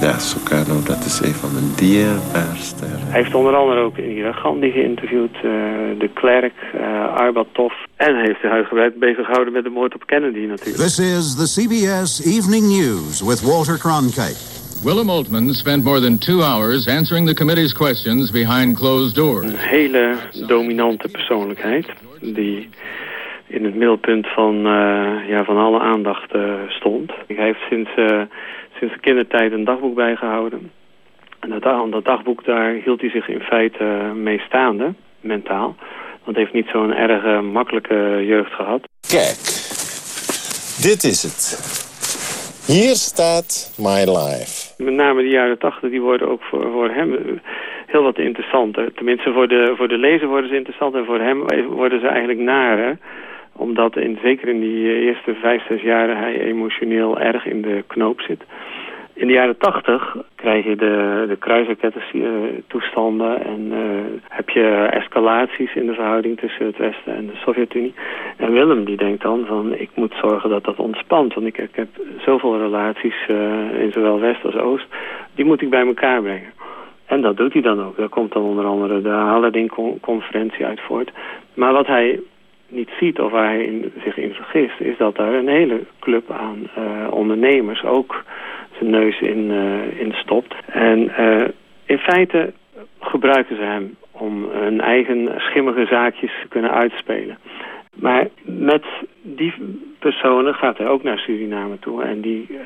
ja, Sukarno, dat is een van mijn dierbaarste. Hij heeft onder andere ook Indira Gandhi geïnterviewd, de Klerk, Arbatov. En hij heeft zich uitgebreid bezig gehouden met de moord op Kennedy natuurlijk. This is the CBS Evening News with Walter Cronkite. Willem Altman spent more than two hours answering the committee's questions behind closed doors. Een hele dominante persoonlijkheid die in het middelpunt van, uh, ja, van alle aandacht uh, stond. Hij heeft sinds, uh, sinds de kindertijd een dagboek bijgehouden. En dat, dat dagboek daar hield hij zich in feite mee staande, mentaal. Want hij heeft niet zo'n erg makkelijke jeugd gehad. Kijk, dit is het. Hier staat my life. Met name de jaren tachtig, die worden ook voor, voor hem heel wat interessanter. Tenminste, voor de, voor de lezer worden ze interessant en voor hem worden ze eigenlijk narer. Omdat in, zeker in die eerste vijf, zes jaren hij emotioneel erg in de knoop zit. In de jaren tachtig krijg je de, de kruisrakettentoestanden en uh, heb je escalaties in de verhouding tussen het Westen en de Sovjet-Unie. En Willem die denkt dan van ik moet zorgen dat dat ontspant, want ik, heb zoveel relaties in zowel West als Oost, die moet ik bij elkaar brengen. En dat doet hij dan ook. Daar komt dan onder andere de Haladin-conferentie uit voort. Maar wat hij niet ziet of waar hij in, zich in vergist... is dat daar een hele club aan uh, ondernemers ook zijn neus in, uh, in stopt. En uh, in feite gebruiken ze hem om hun eigen schimmige zaakjes te kunnen uitspelen. Maar met die personen gaat hij ook naar Suriname toe. En die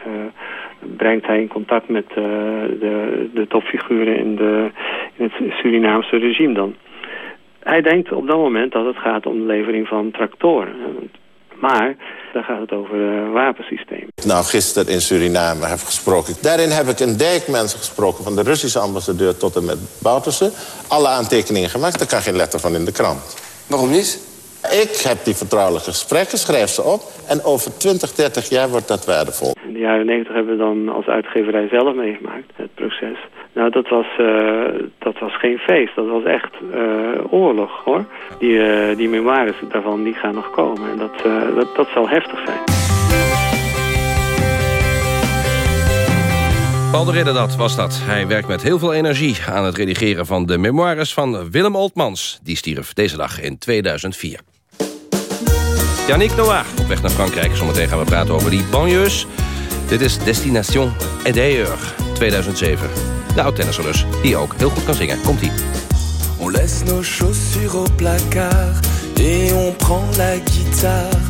brengt hij in contact met de, de topfiguren in, de, in het Surinaamse regime dan. Hij denkt op dat moment dat het gaat om de levering van tractoren. Maar daar gaat het over uh, wapensysteem. Nou, gisteren in Suriname heb ik gesproken. Daarin heb ik een dijkmens gesproken van de Russische ambassadeur tot en met Bouterse. Alle aantekeningen gemaakt, daar kan geen letter van in de krant. Waarom niet? Ik heb die vertrouwelijke gesprekken, schrijf ze op... en over 20, 30 jaar wordt dat waardevol. In de jaren 90 hebben we dan als uitgeverij zelf meegemaakt, het proces. Nou, dat was, uh, dat was geen feest. Dat was echt uh, oorlog, hoor. Die, uh, die memoires daarvan, die gaan nog komen. En dat, dat, dat zal heftig zijn. Paul de Ridder dat was dat. Hij werkt met heel veel energie aan het redigeren van de memoires van Willem Oltmans. Die stierf deze dag in 2004. Yannick Noah, op weg naar Frankrijk. Zometeen gaan we praten over die banlieues. Dit is Destination Edeur 2007. De oud-tennisser dus, die ook heel goed kan zingen. Komt-ie. On laisse nos chaussures au placard Et on prend la guitare.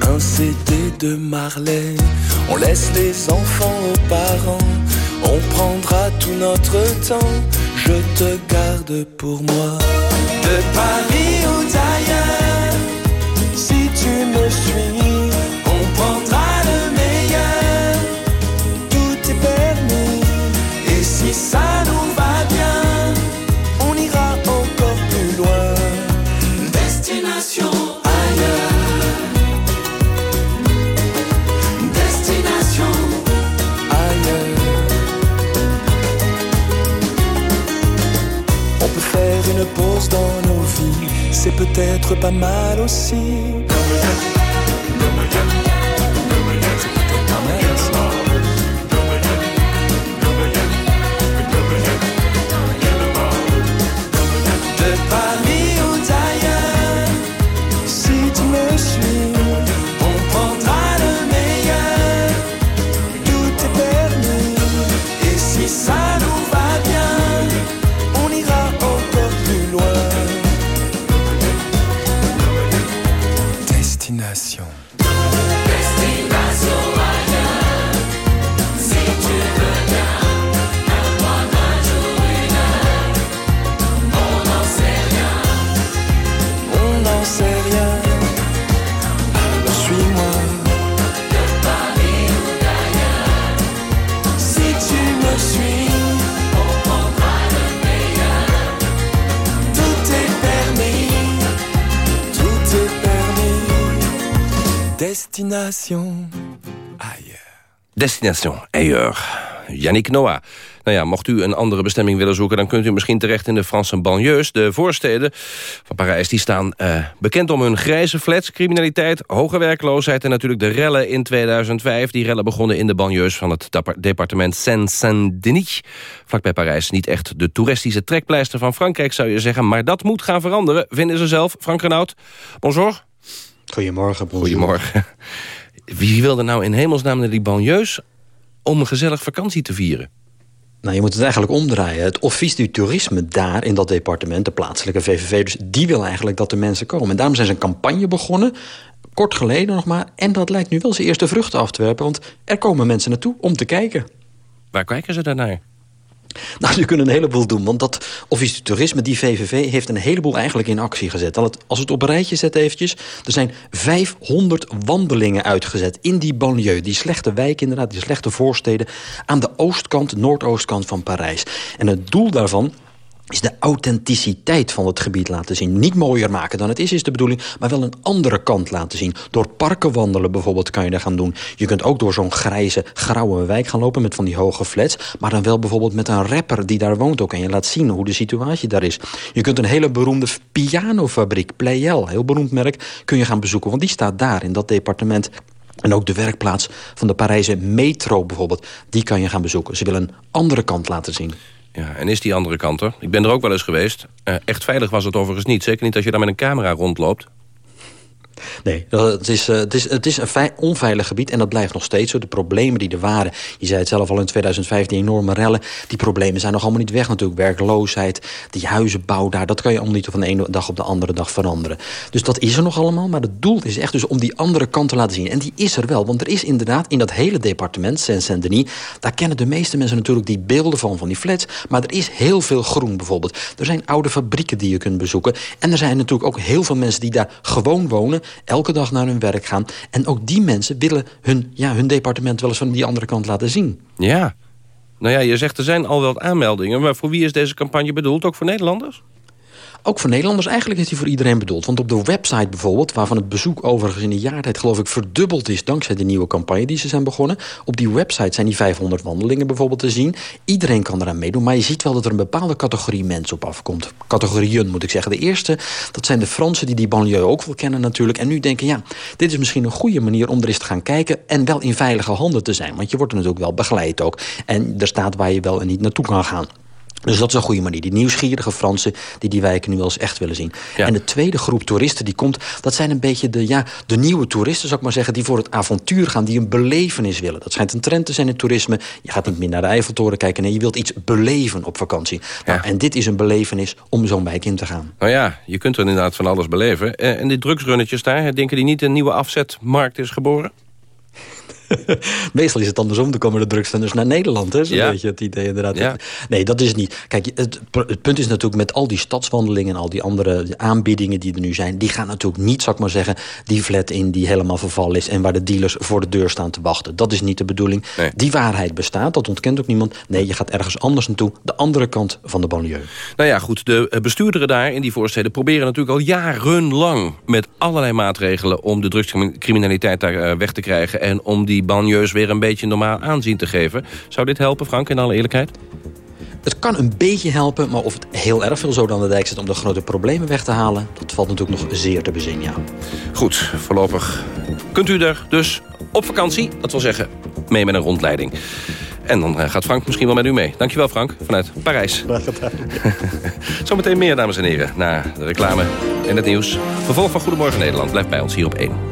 Un CD de Marley. On laisse les enfants aux parents. On prendra tout notre temps. Je te garde pour moi. De Paris Amar o sim. Destination. Destination Ailleurs. Yannick Noah. Nou ja, mocht u een andere bestemming willen zoeken... dan kunt u misschien terecht in de Franse banlieues. De voorsteden van Parijs die staan uh, bekend om hun grijze flats... criminaliteit, hoge werkloosheid en natuurlijk de rellen in 2005. Die rellen begonnen in de banlieues van het departement Seine-Saint-Denis. Vlakbij Parijs niet echt de toeristische trekpleister van Frankrijk... zou je zeggen, maar dat moet gaan veranderen, vinden ze zelf. Frank Renaud, bonjour. Goedemorgen, bonjour. Goedemorgen. Wie wilde nou in hemelsnaam naar die banlieues om een gezellig vakantie te vieren? Nou, je moet het eigenlijk omdraaien. Het office du toerisme daar in dat departement, de plaatselijke VVV... dus die wil eigenlijk dat de mensen komen. En daarom zijn ze een campagne begonnen, kort geleden nog maar... en dat lijkt nu wel zijn eerste vruchten af te werpen... want er komen mensen naartoe om te kijken. Waar kijken ze dan naar? Nou, ze kunnen een heleboel doen, want dat office toerisme, die VVV... heeft een heleboel eigenlijk in actie gezet. Als het op een rijtje zet eventjes... er zijn 500 wandelingen uitgezet in die banlieue. Die slechte wijken inderdaad, die slechte voorsteden... aan de oostkant, noordoostkant van Parijs. En het doel daarvan is de authenticiteit van het gebied laten zien. Niet mooier maken dan het is, is de bedoeling... maar wel een andere kant laten zien. Door parken wandelen bijvoorbeeld kan je dat gaan doen. Je kunt ook door zo'n grijze, grauwe wijk gaan lopen... met van die hoge flats. Maar dan wel bijvoorbeeld met een rapper die daar woont ook. En je laat zien hoe de situatie daar is. Je kunt een hele beroemde pianofabriek, Pleyel, heel beroemd merk... kun je gaan bezoeken, want die staat daar in dat departement... En ook de werkplaats van de Parijse metro bijvoorbeeld... die kan je gaan bezoeken. Ze willen een andere kant laten zien. Ja, en is die andere kant er? Ik ben er ook wel eens geweest. Uh, echt veilig was het overigens niet. Zeker niet als je daar met een camera rondloopt. Nee, het is, eh, het is, het is een onveilig gebied en dat blijft nog steeds zo. De problemen die er waren, je zei het zelf al in 2015, enorme rellen... die problemen zijn nog allemaal niet weg natuurlijk. Werkloosheid, die huizenbouw daar, dat kan je allemaal niet van de ene dag op de andere dag veranderen. Dus dat is er nog allemaal, maar het doel is echt dus om die andere kant te laten zien. En die is er wel, want er is inderdaad in dat hele departement, Saint-Saint-Denis... daar kennen de meeste mensen natuurlijk die beelden van, van die flats... maar er is heel veel groen bijvoorbeeld. Er zijn oude fabrieken die je kunt bezoeken. En er zijn natuurlijk ook heel veel mensen die daar gewoon wonen... elke dag naar hun werk gaan. En ook die mensen willen hun, ja, hun departement wel eens van die andere kant laten zien. Ja. Nou ja, je zegt er zijn al wel aanmeldingen... maar voor wie is deze campagne bedoeld? Ook voor Nederlanders? Ook voor Nederlanders eigenlijk is die voor iedereen bedoeld. Want op de website bijvoorbeeld, waarvan het bezoek overigens in een jaar tijd geloof ik verdubbeld is dankzij de nieuwe campagne die ze zijn begonnen. Op die website zijn die 500 wandelingen bijvoorbeeld te zien. Iedereen kan eraan meedoen, maar je ziet wel dat er een bepaalde categorie mensen op afkomt. Categorieën moet ik zeggen. De eerste, dat zijn de Fransen die die banlieue ook wel kennen natuurlijk. En nu denken, ja, dit is misschien een goede manier om er eens te gaan kijken en wel in veilige handen te zijn. Want je wordt er natuurlijk wel begeleid ook. En er staat waar je wel en niet naartoe kan gaan. Dus dat is een goede manier. Die nieuwsgierige Fransen die die wijken nu wel eens echt willen zien. En de tweede groep toeristen die komt... dat zijn een beetje de, ja, de nieuwe toeristen, zou ik maar zeggen... die voor het avontuur gaan, die een belevenis willen. Dat schijnt een trend te zijn in toerisme. Je gaat niet meer naar de Eiffeltoren kijken. Nee, je wilt iets beleven op vakantie. Nou, en dit is een belevenis om zo'n wijk in te gaan. Nou ja, je kunt er inderdaad van alles beleven. Eh, en die drugsrunnetjes daar, denken die niet een nieuwe afzetmarkt is geboren? Meestal is het andersom, dan komen de drugstenders naar Nederland. Hè? Zo'n ja. beetje het idee inderdaad. Ja. Nee, dat is niet. Kijk, het, het, punt is natuurlijk met al die stadswandelingen... en al die andere aanbiedingen die er nu zijn... die gaan natuurlijk niet, zou ik maar zeggen... die flat in die helemaal verval is... en waar de dealers voor de deur staan te wachten. Dat is niet de bedoeling. Die waarheid bestaat, dat ontkent ook niemand. Nee, je gaat ergens anders naartoe. De andere kant van de banlieue. Nou ja, goed. De bestuurderen daar in die voorsteden... proberen natuurlijk al jarenlang... met allerlei maatregelen om de drugscriminaliteit daar eh, weg te krijgen... en om die banjeus weer een beetje normaal aanzien te geven. Zou dit helpen, Frank, in alle eerlijkheid? Het kan een beetje helpen, maar of het heel erg veel zo dan de dijk zit... om de grote problemen weg te halen, dat valt natuurlijk nog zeer te bezien, ja. Goed, voorlopig kunt u er dus op vakantie. Dat wil zeggen, mee met een rondleiding. En dan eh, gaat Frank misschien wel met u mee. Dankjewel Frank, vanuit Parijs. Graag gedaan. Zometeen meer, dames en heren, na de reclame en het nieuws. Vervolg van Goedemorgen Nederland blijft bij ons hier op 1.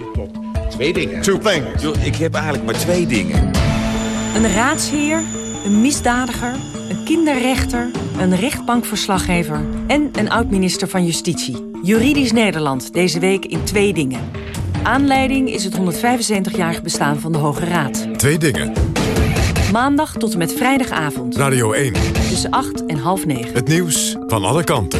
tot twee dingen. Two things. Yo, ik heb eigenlijk maar twee dingen. Een raadsheer, een misdadiger, een kinderrechter, een rechtbankverslaggever... en een oud-minister van Justitie. Juridisch Nederland, deze week in twee dingen. Aanleiding is het 175-jarig bestaan van de Hoge Raad. Twee dingen. Maandag tot en met vrijdagavond. Radio 1. Tussen 8 en half 9. Het nieuws van alle kanten.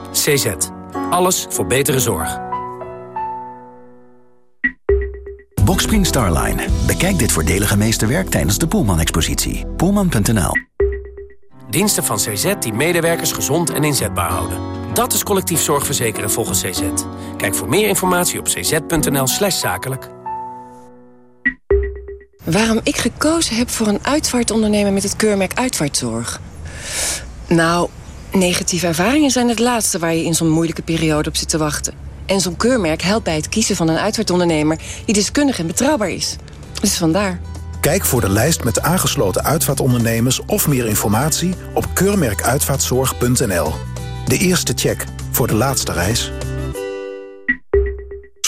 CZ. Alles voor betere zorg. Boxspring Starline. Bekijk dit voordelige meesterwerk tijdens de Poelman-expositie. Poelman.nl Diensten van CZ die medewerkers gezond en inzetbaar houden. Dat is collectief zorgverzekeren volgens CZ. Kijk voor meer informatie op cz.nl slash zakelijk. Waarom ik gekozen heb voor een uitvaartondernemer met het keurmerk Uitvaartzorg? Nou Negatieve ervaringen zijn het laatste waar je in zo'n moeilijke periode op zit te wachten. En zo'n keurmerk helpt bij het kiezen van een uitvaartondernemer die deskundig en betrouwbaar is. Dus vandaar. Kijk voor de lijst met aangesloten uitvaartondernemers of meer informatie op keurmerkuitvaartzorg.nl. De eerste check voor de laatste reis.